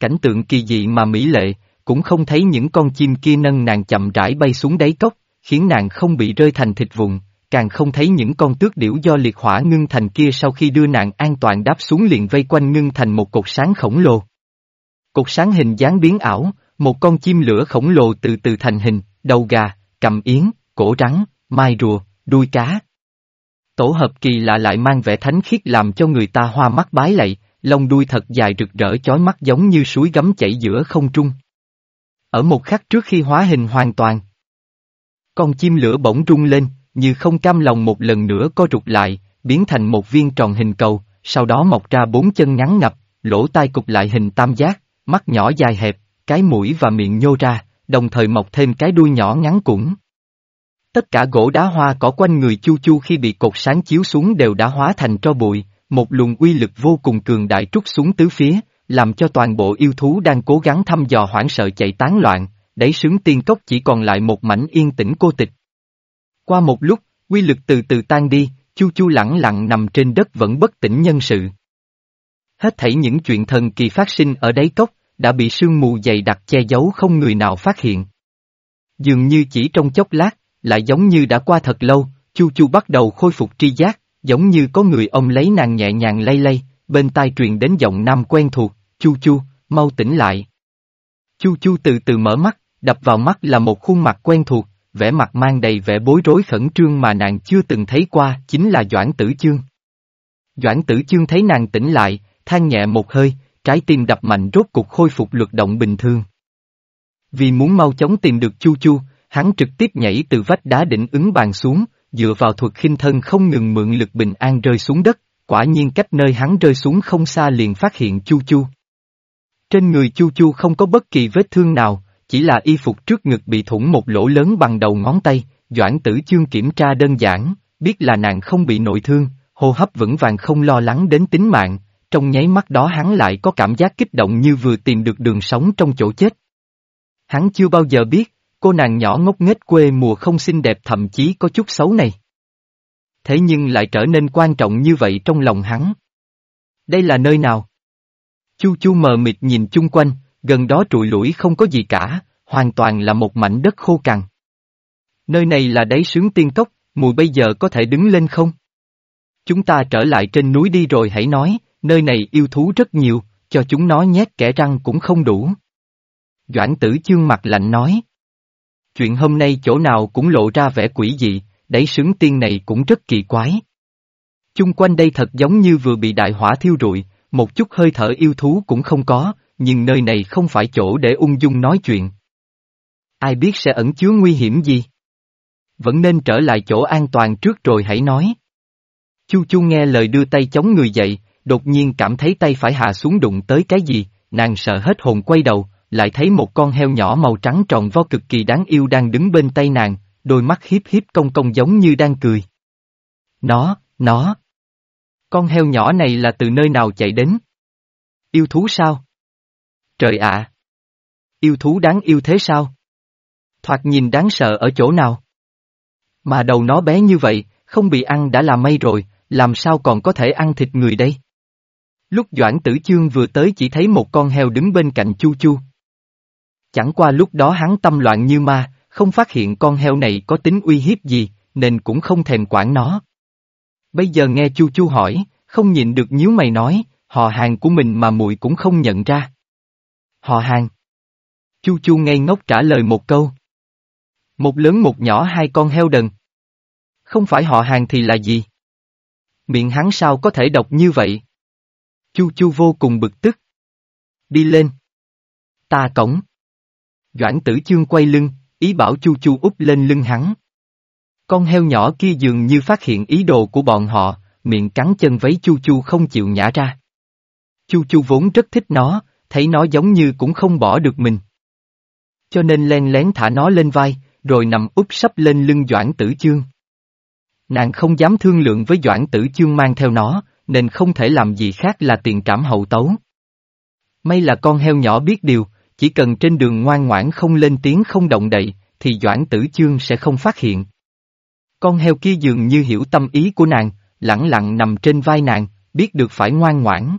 Cảnh tượng kỳ dị mà mỹ lệ, cũng không thấy những con chim kia nâng nàng chậm rãi bay xuống đáy cốc, khiến nàng không bị rơi thành thịt vụn, càng không thấy những con tước điểu do liệt hỏa ngưng thành kia sau khi đưa nạn an toàn đáp xuống liền vây quanh ngưng thành một cột sáng khổng lồ. Cột sáng hình dáng biến ảo, một con chim lửa khổng lồ từ từ thành hình, đầu gà, cầm yến, cổ rắn, mai rùa, đuôi cá. Tổ hợp kỳ lạ lại mang vẻ thánh khiết làm cho người ta hoa mắt bái lạy, lông đuôi thật dài rực rỡ chói mắt giống như suối gấm chảy giữa không trung. Ở một khắc trước khi hóa hình hoàn toàn, con chim lửa bỗng rung lên, như không cam lòng một lần nữa co rụt lại, biến thành một viên tròn hình cầu, sau đó mọc ra bốn chân ngắn ngập, lỗ tai cục lại hình tam giác, mắt nhỏ dài hẹp, cái mũi và miệng nhô ra, đồng thời mọc thêm cái đuôi nhỏ ngắn cũng. Tất cả gỗ đá hoa cỏ quanh người Chu Chu khi bị cột sáng chiếu xuống đều đã hóa thành tro bụi, một luồng uy lực vô cùng cường đại trút xuống tứ phía, làm cho toàn bộ yêu thú đang cố gắng thăm dò hoảng sợ chạy tán loạn, đáy sướng tiên cốc chỉ còn lại một mảnh yên tĩnh cô tịch. Qua một lúc, quy lực từ từ tan đi, Chu Chu lẳng lặng nằm trên đất vẫn bất tỉnh nhân sự. Hết thảy những chuyện thần kỳ phát sinh ở đáy cốc, đã bị sương mù dày đặc che giấu không người nào phát hiện. Dường như chỉ trong chốc lát, lại giống như đã qua thật lâu, Chu Chu bắt đầu khôi phục tri giác, giống như có người ông lấy nàng nhẹ nhàng lay lay, bên tai truyền đến giọng nam quen thuộc, Chu Chu, mau tỉnh lại. Chu Chu từ từ mở mắt, đập vào mắt là một khuôn mặt quen thuộc, vẻ mặt mang đầy vẻ bối rối khẩn trương mà nàng chưa từng thấy qua, chính là Doãn Tử Chương. Doãn Tử Chương thấy nàng tỉnh lại, than nhẹ một hơi, trái tim đập mạnh rốt cục khôi phục luật động bình thường. Vì muốn mau chóng tìm được Chu Chu, hắn trực tiếp nhảy từ vách đá đỉnh ứng bàn xuống, dựa vào thuật khinh thân không ngừng mượn lực bình an rơi xuống đất, quả nhiên cách nơi hắn rơi xuống không xa liền phát hiện Chu Chu. Trên người Chu Chu không có bất kỳ vết thương nào, chỉ là y phục trước ngực bị thủng một lỗ lớn bằng đầu ngón tay, Doãn Tử Chương kiểm tra đơn giản, biết là nàng không bị nội thương, hô hấp vững vàng không lo lắng đến tính mạng, trong nháy mắt đó hắn lại có cảm giác kích động như vừa tìm được đường sống trong chỗ chết. Hắn chưa bao giờ biết, cô nàng nhỏ ngốc nghếch quê mùa không xinh đẹp thậm chí có chút xấu này. Thế nhưng lại trở nên quan trọng như vậy trong lòng hắn. Đây là nơi nào? Chu chu mờ mịt nhìn chung quanh, gần đó trụi lũi không có gì cả, hoàn toàn là một mảnh đất khô cằn. Nơi này là đáy sướng tiên cốc, mùi bây giờ có thể đứng lên không? Chúng ta trở lại trên núi đi rồi hãy nói, nơi này yêu thú rất nhiều, cho chúng nó nhét kẻ răng cũng không đủ. Doãn tử chương mặt lạnh nói. Chuyện hôm nay chỗ nào cũng lộ ra vẻ quỷ dị, đáy sướng tiên này cũng rất kỳ quái. Chung quanh đây thật giống như vừa bị đại hỏa thiêu rụi, một chút hơi thở yêu thú cũng không có, nhưng nơi này không phải chỗ để ung dung nói chuyện. Ai biết sẽ ẩn chứa nguy hiểm gì? Vẫn nên trở lại chỗ an toàn trước rồi hãy nói. Chu Chu nghe lời đưa tay chống người dậy, đột nhiên cảm thấy tay phải hạ xuống đụng tới cái gì, nàng sợ hết hồn quay đầu, lại thấy một con heo nhỏ màu trắng tròn vo cực kỳ đáng yêu đang đứng bên tay nàng, đôi mắt hiếp hiếp công công giống như đang cười. Nó, nó. Con heo nhỏ này là từ nơi nào chạy đến? Yêu thú sao? Trời ạ! Yêu thú đáng yêu thế sao? Thoạt nhìn đáng sợ ở chỗ nào? Mà đầu nó bé như vậy, không bị ăn đã là may rồi, làm sao còn có thể ăn thịt người đây? Lúc Doãn Tử Chương vừa tới chỉ thấy một con heo đứng bên cạnh Chu Chu. Chẳng qua lúc đó hắn tâm loạn như ma, không phát hiện con heo này có tính uy hiếp gì, nên cũng không thèm quản nó. Bây giờ nghe Chu Chu hỏi, không nhịn được nhíu mày nói, họ hàng của mình mà muội cũng không nhận ra. Họ hàng. Chu Chu ngây ngốc trả lời một câu. Một lớn một nhỏ hai con heo đần. Không phải họ hàng thì là gì? Miệng hắn sao có thể độc như vậy? Chu Chu vô cùng bực tức. Đi lên. Ta cổng. Doãn tử chương quay lưng, ý bảo Chu Chu úp lên lưng hắn. Con heo nhỏ kia dường như phát hiện ý đồ của bọn họ, miệng cắn chân váy Chu Chu không chịu nhả ra. Chu Chu vốn rất thích nó, thấy nó giống như cũng không bỏ được mình. Cho nên len lén thả nó lên vai, rồi nằm úp sắp lên lưng Doãn Tử Chương. Nàng không dám thương lượng với Doãn Tử Chương mang theo nó, nên không thể làm gì khác là tiền trảm hậu tấu. May là con heo nhỏ biết điều, chỉ cần trên đường ngoan ngoãn không lên tiếng không động đậy, thì Doãn Tử Chương sẽ không phát hiện. Con heo kia dường như hiểu tâm ý của nàng, lẳng lặng nằm trên vai nàng, biết được phải ngoan ngoãn.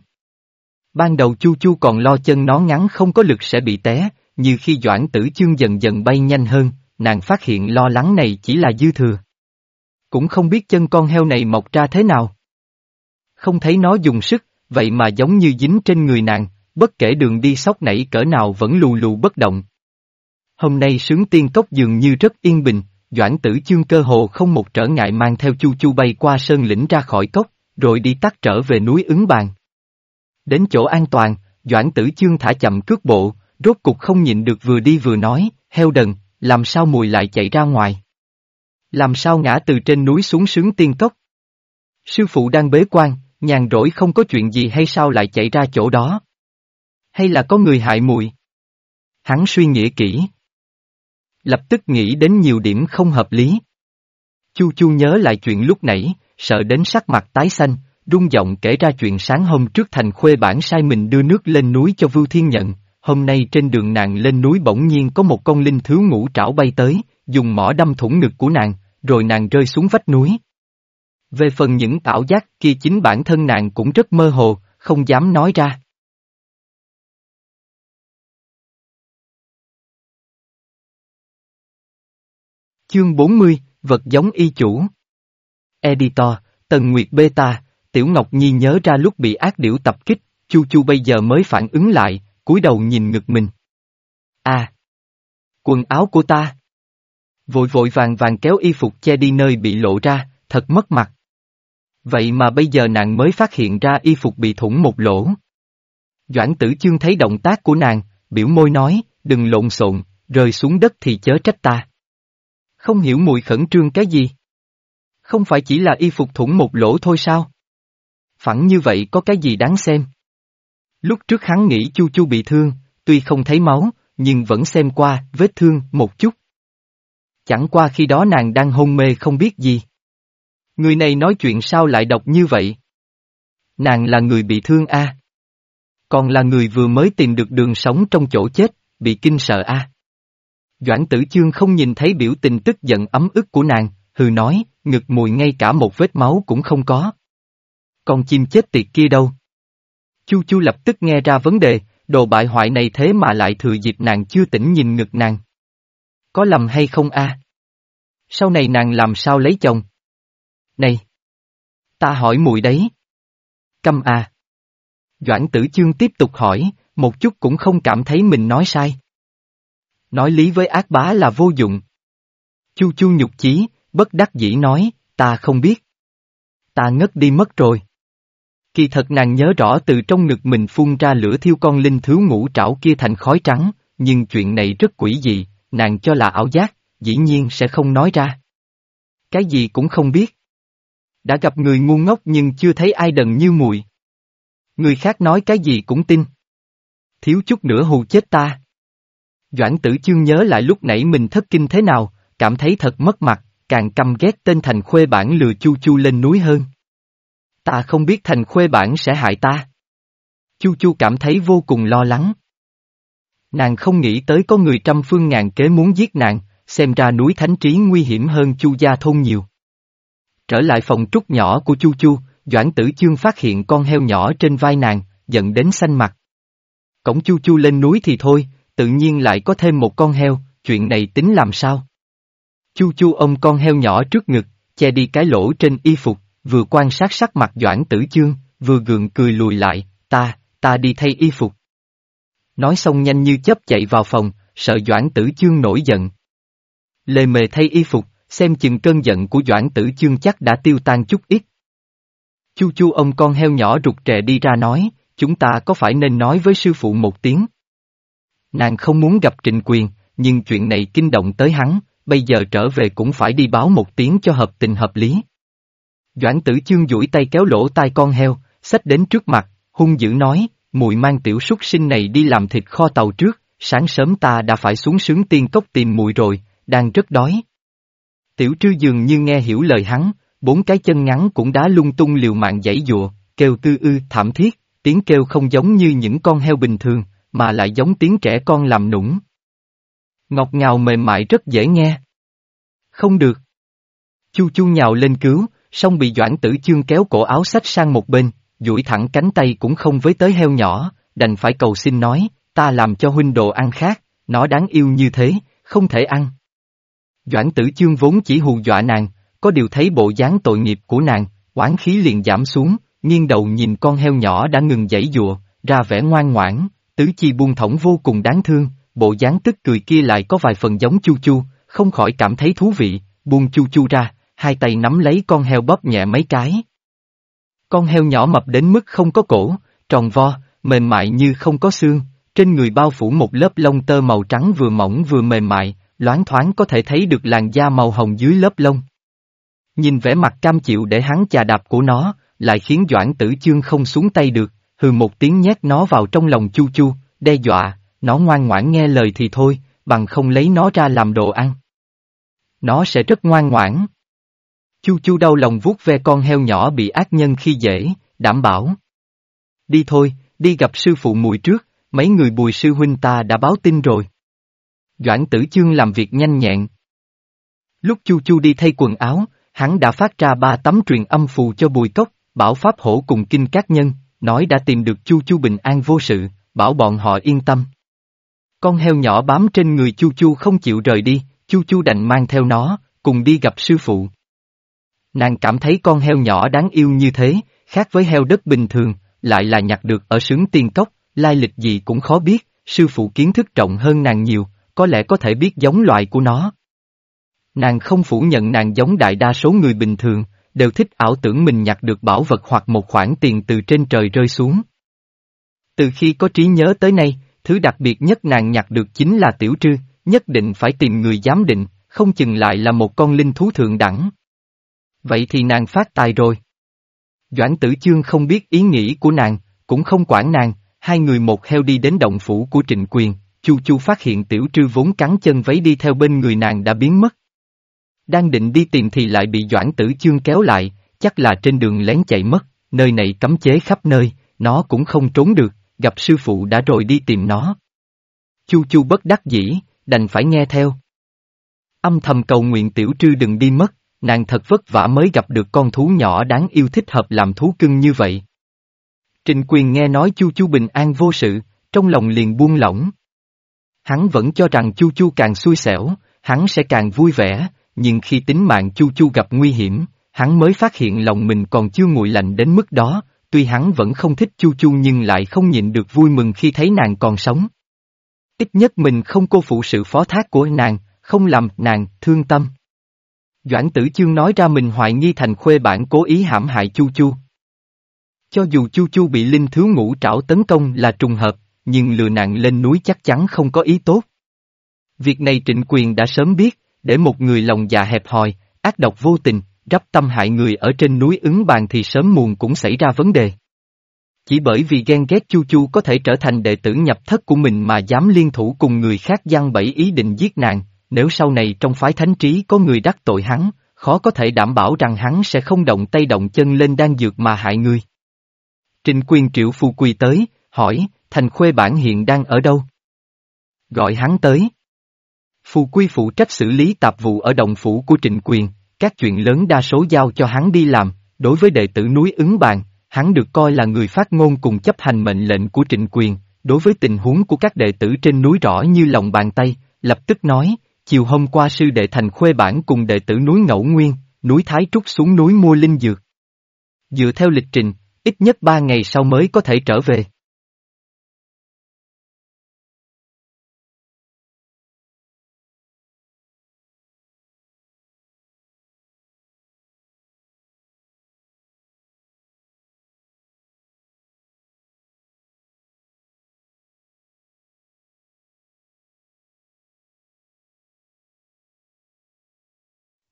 Ban đầu Chu Chu còn lo chân nó ngắn không có lực sẽ bị té, như khi Doãn Tử Chương dần dần bay nhanh hơn, nàng phát hiện lo lắng này chỉ là dư thừa. Cũng không biết chân con heo này mọc ra thế nào. Không thấy nó dùng sức, vậy mà giống như dính trên người nàng, bất kể đường đi sóc nảy cỡ nào vẫn lù lù bất động. Hôm nay sướng tiên cốc dường như rất yên bình, Doãn tử chương cơ hồ không một trở ngại mang theo chu chu bay qua sơn lĩnh ra khỏi cốc, rồi đi tắt trở về núi ứng bàn. Đến chỗ an toàn, Doãn tử chương thả chậm cước bộ, rốt cục không nhịn được vừa đi vừa nói, heo đần, làm sao mùi lại chạy ra ngoài. Làm sao ngã từ trên núi xuống sướng tiên cốc. Sư phụ đang bế quan, nhàn rỗi không có chuyện gì hay sao lại chạy ra chỗ đó. Hay là có người hại mùi? Hắn suy nghĩ kỹ. Lập tức nghĩ đến nhiều điểm không hợp lý. Chu Chu nhớ lại chuyện lúc nãy, sợ đến sắc mặt tái xanh, rung giọng kể ra chuyện sáng hôm trước thành khuê bản sai mình đưa nước lên núi cho Vưu Thiên nhận, hôm nay trên đường nàng lên núi bỗng nhiên có một con linh thứ ngũ trảo bay tới, dùng mỏ đâm thủng ngực của nàng, rồi nàng rơi xuống vách núi. Về phần những ảo giác kia chính bản thân nàng cũng rất mơ hồ, không dám nói ra. Chương 40, Vật giống y chủ Editor, Tần Nguyệt Beta, Tiểu Ngọc Nhi nhớ ra lúc bị ác điểu tập kích, Chu Chu bây giờ mới phản ứng lại, cúi đầu nhìn ngực mình. À! Quần áo của ta! Vội vội vàng vàng kéo y phục che đi nơi bị lộ ra, thật mất mặt. Vậy mà bây giờ nàng mới phát hiện ra y phục bị thủng một lỗ. Doãn tử chương thấy động tác của nàng, biểu môi nói, đừng lộn xộn, rơi xuống đất thì chớ trách ta. Không hiểu mùi khẩn trương cái gì? Không phải chỉ là y phục thủng một lỗ thôi sao? Phẳng như vậy có cái gì đáng xem? Lúc trước hắn nghĩ Chu Chu bị thương, tuy không thấy máu, nhưng vẫn xem qua vết thương một chút. Chẳng qua khi đó nàng đang hôn mê không biết gì. Người này nói chuyện sao lại độc như vậy? Nàng là người bị thương a, Còn là người vừa mới tìm được đường sống trong chỗ chết, bị kinh sợ a. Doãn tử chương không nhìn thấy biểu tình tức giận ấm ức của nàng, hừ nói, ngực mùi ngay cả một vết máu cũng không có. Con chim chết tiệt kia đâu? Chu Chu lập tức nghe ra vấn đề, đồ bại hoại này thế mà lại thừa dịp nàng chưa tỉnh nhìn ngực nàng. Có lầm hay không a? Sau này nàng làm sao lấy chồng? Này! Ta hỏi mùi đấy. Câm a. Doãn tử chương tiếp tục hỏi, một chút cũng không cảm thấy mình nói sai. Nói lý với ác bá là vô dụng. Chu chu nhục chí, bất đắc dĩ nói, ta không biết. Ta ngất đi mất rồi. Kỳ thật nàng nhớ rõ từ trong ngực mình phun ra lửa thiêu con linh thứ ngũ trảo kia thành khói trắng, nhưng chuyện này rất quỷ dị, nàng cho là ảo giác, dĩ nhiên sẽ không nói ra. Cái gì cũng không biết. Đã gặp người ngu ngốc nhưng chưa thấy ai đần như mùi. Người khác nói cái gì cũng tin. Thiếu chút nữa hù chết ta. Doãn tử chương nhớ lại lúc nãy mình thất kinh thế nào, cảm thấy thật mất mặt, càng căm ghét tên thành khuê bản lừa chu chu lên núi hơn. Ta không biết thành khuê bản sẽ hại ta. Chu chu cảm thấy vô cùng lo lắng. Nàng không nghĩ tới có người trăm phương ngàn kế muốn giết nàng, xem ra núi thánh trí nguy hiểm hơn chu gia thôn nhiều. Trở lại phòng trúc nhỏ của chu chu, Doãn tử chương phát hiện con heo nhỏ trên vai nàng, giận đến xanh mặt. Cổng chu chu lên núi thì thôi, tự nhiên lại có thêm một con heo, chuyện này tính làm sao? Chu chu ôm con heo nhỏ trước ngực, che đi cái lỗ trên y phục, vừa quan sát sắc mặt Doãn Tử Chương, vừa gượng cười lùi lại, ta, ta đi thay y phục. Nói xong nhanh như chớp chạy vào phòng, sợ Doãn Tử Chương nổi giận. Lê mề thay y phục, xem chừng cơn giận của Doãn Tử Chương chắc đã tiêu tan chút ít. Chu chu ông con heo nhỏ rụt rè đi ra nói, chúng ta có phải nên nói với sư phụ một tiếng? Nàng không muốn gặp trịnh quyền, nhưng chuyện này kinh động tới hắn, bây giờ trở về cũng phải đi báo một tiếng cho hợp tình hợp lý. Doãn tử chương duỗi tay kéo lỗ tai con heo, xách đến trước mặt, hung dữ nói, mùi mang tiểu súc sinh này đi làm thịt kho tàu trước, sáng sớm ta đã phải xuống sướng tiên cốc tìm mùi rồi, đang rất đói. Tiểu trư dường như nghe hiểu lời hắn, bốn cái chân ngắn cũng đá lung tung liều mạng dãy dụa, kêu tư ư thảm thiết, tiếng kêu không giống như những con heo bình thường, mà lại giống tiếng trẻ con làm nũng. Ngọt ngào mềm mại rất dễ nghe. Không được. Chu chu nhào lên cứu, song bị Doãn Tử Chương kéo cổ áo sách sang một bên, duỗi thẳng cánh tay cũng không với tới heo nhỏ, đành phải cầu xin nói, ta làm cho huynh đồ ăn khác, nó đáng yêu như thế, không thể ăn. Doãn Tử Chương vốn chỉ hù dọa nàng, có điều thấy bộ dáng tội nghiệp của nàng, oán khí liền giảm xuống, nghiêng đầu nhìn con heo nhỏ đã ngừng giãy dụa, ra vẻ ngoan ngoãn, tứ chi buông thõng vô cùng đáng thương, bộ dáng tức cười kia lại có vài phần giống chu chu, không khỏi cảm thấy thú vị, buông chu chu ra, hai tay nắm lấy con heo bóp nhẹ mấy cái. Con heo nhỏ mập đến mức không có cổ, tròn vo, mềm mại như không có xương, trên người bao phủ một lớp lông tơ màu trắng vừa mỏng vừa mềm mại, loáng thoáng có thể thấy được làn da màu hồng dưới lớp lông. Nhìn vẻ mặt cam chịu để hắn chà đạp của nó, lại khiến Doãn Tử Chương không xuống tay được, hừ một tiếng nhét nó vào trong lòng chu chu, đe dọa, nó ngoan ngoãn nghe lời thì thôi, bằng không lấy nó ra làm đồ ăn. Nó sẽ rất ngoan ngoãn. Chu Chu đau lòng vuốt ve con heo nhỏ bị ác nhân khi dễ, đảm bảo. Đi thôi, đi gặp sư phụ muội trước, mấy người bùi sư huynh ta đã báo tin rồi. Doãn tử chương làm việc nhanh nhẹn. Lúc Chu Chu đi thay quần áo, hắn đã phát ra ba tấm truyền âm phù cho bùi cốc, bảo pháp hổ cùng kinh các nhân, nói đã tìm được Chu Chu bình an vô sự, bảo bọn họ yên tâm. Con heo nhỏ bám trên người Chu Chu không chịu rời đi, Chu Chu đành mang theo nó, cùng đi gặp sư phụ. Nàng cảm thấy con heo nhỏ đáng yêu như thế, khác với heo đất bình thường, lại là nhặt được ở sướng tiên cốc, lai lịch gì cũng khó biết, sư phụ kiến thức rộng hơn nàng nhiều, có lẽ có thể biết giống loài của nó. Nàng không phủ nhận nàng giống đại đa số người bình thường, đều thích ảo tưởng mình nhặt được bảo vật hoặc một khoản tiền từ trên trời rơi xuống. Từ khi có trí nhớ tới nay, thứ đặc biệt nhất nàng nhặt được chính là tiểu trư, nhất định phải tìm người giám định, không chừng lại là một con linh thú thượng đẳng. Vậy thì nàng phát tài rồi. Doãn tử chương không biết ý nghĩ của nàng, cũng không quản nàng, hai người một heo đi đến động phủ của trịnh quyền, chu chu phát hiện tiểu trư vốn cắn chân váy đi theo bên người nàng đã biến mất. Đang định đi tìm thì lại bị Doãn Tử Chương kéo lại, chắc là trên đường lén chạy mất, nơi này cấm chế khắp nơi, nó cũng không trốn được, gặp sư phụ đã rồi đi tìm nó. Chu Chu bất đắc dĩ, đành phải nghe theo. Âm thầm cầu nguyện tiểu trư đừng đi mất, nàng thật vất vả mới gặp được con thú nhỏ đáng yêu thích hợp làm thú cưng như vậy. Trình quyền nghe nói Chu Chu bình an vô sự, trong lòng liền buông lỏng. Hắn vẫn cho rằng Chu Chu càng xui xẻo, hắn sẽ càng vui vẻ, nhưng khi tính mạng Chu Chu gặp nguy hiểm, hắn mới phát hiện lòng mình còn chưa nguội lạnh đến mức đó, tuy hắn vẫn không thích Chu Chu nhưng lại không nhịn được vui mừng khi thấy nàng còn sống. Ít nhất mình không cô phụ sự phó thác của nàng, không làm nàng thương tâm. Doãn tử chương nói ra mình hoài nghi thành khuê bản cố ý hãm hại Chu Chu. Cho dù Chu Chu bị linh thiếu ngũ trảo tấn công là trùng hợp, nhưng lừa nạn lên núi chắc chắn không có ý tốt. Việc này trịnh quyền đã sớm biết, để một người lòng dạ hẹp hòi, ác độc vô tình, rắp tâm hại người ở trên núi ứng bàn thì sớm muộn cũng xảy ra vấn đề. Chỉ bởi vì ghen ghét Chu Chu có thể trở thành đệ tử nhập thất của mình mà dám liên thủ cùng người khác gian bẫy ý định giết nàng, nếu sau này trong phái thánh trí có người đắc tội hắn, khó có thể đảm bảo rằng hắn sẽ không động tay động chân lên đan dược mà hại người. Trình quyền triệu phu quỳ tới, hỏi, thành khuê bản hiện đang ở đâu? Gọi hắn tới. Phù Quy phụ trách xử lý tạp vụ ở đồng phủ của trịnh quyền, các chuyện lớn đa số giao cho hắn đi làm, đối với đệ tử núi ứng bàn, hắn được coi là người phát ngôn cùng chấp hành mệnh lệnh của trịnh quyền, đối với tình huống của các đệ tử trên núi rõ như lòng bàn tay, lập tức nói, chiều hôm qua sư đệ thành khuê bản cùng đệ tử núi Ngẫu Nguyên, núi Thái Trúc xuống núi mua linh dược. Dựa theo lịch trình, ít nhất ba ngày sau mới có thể trở về.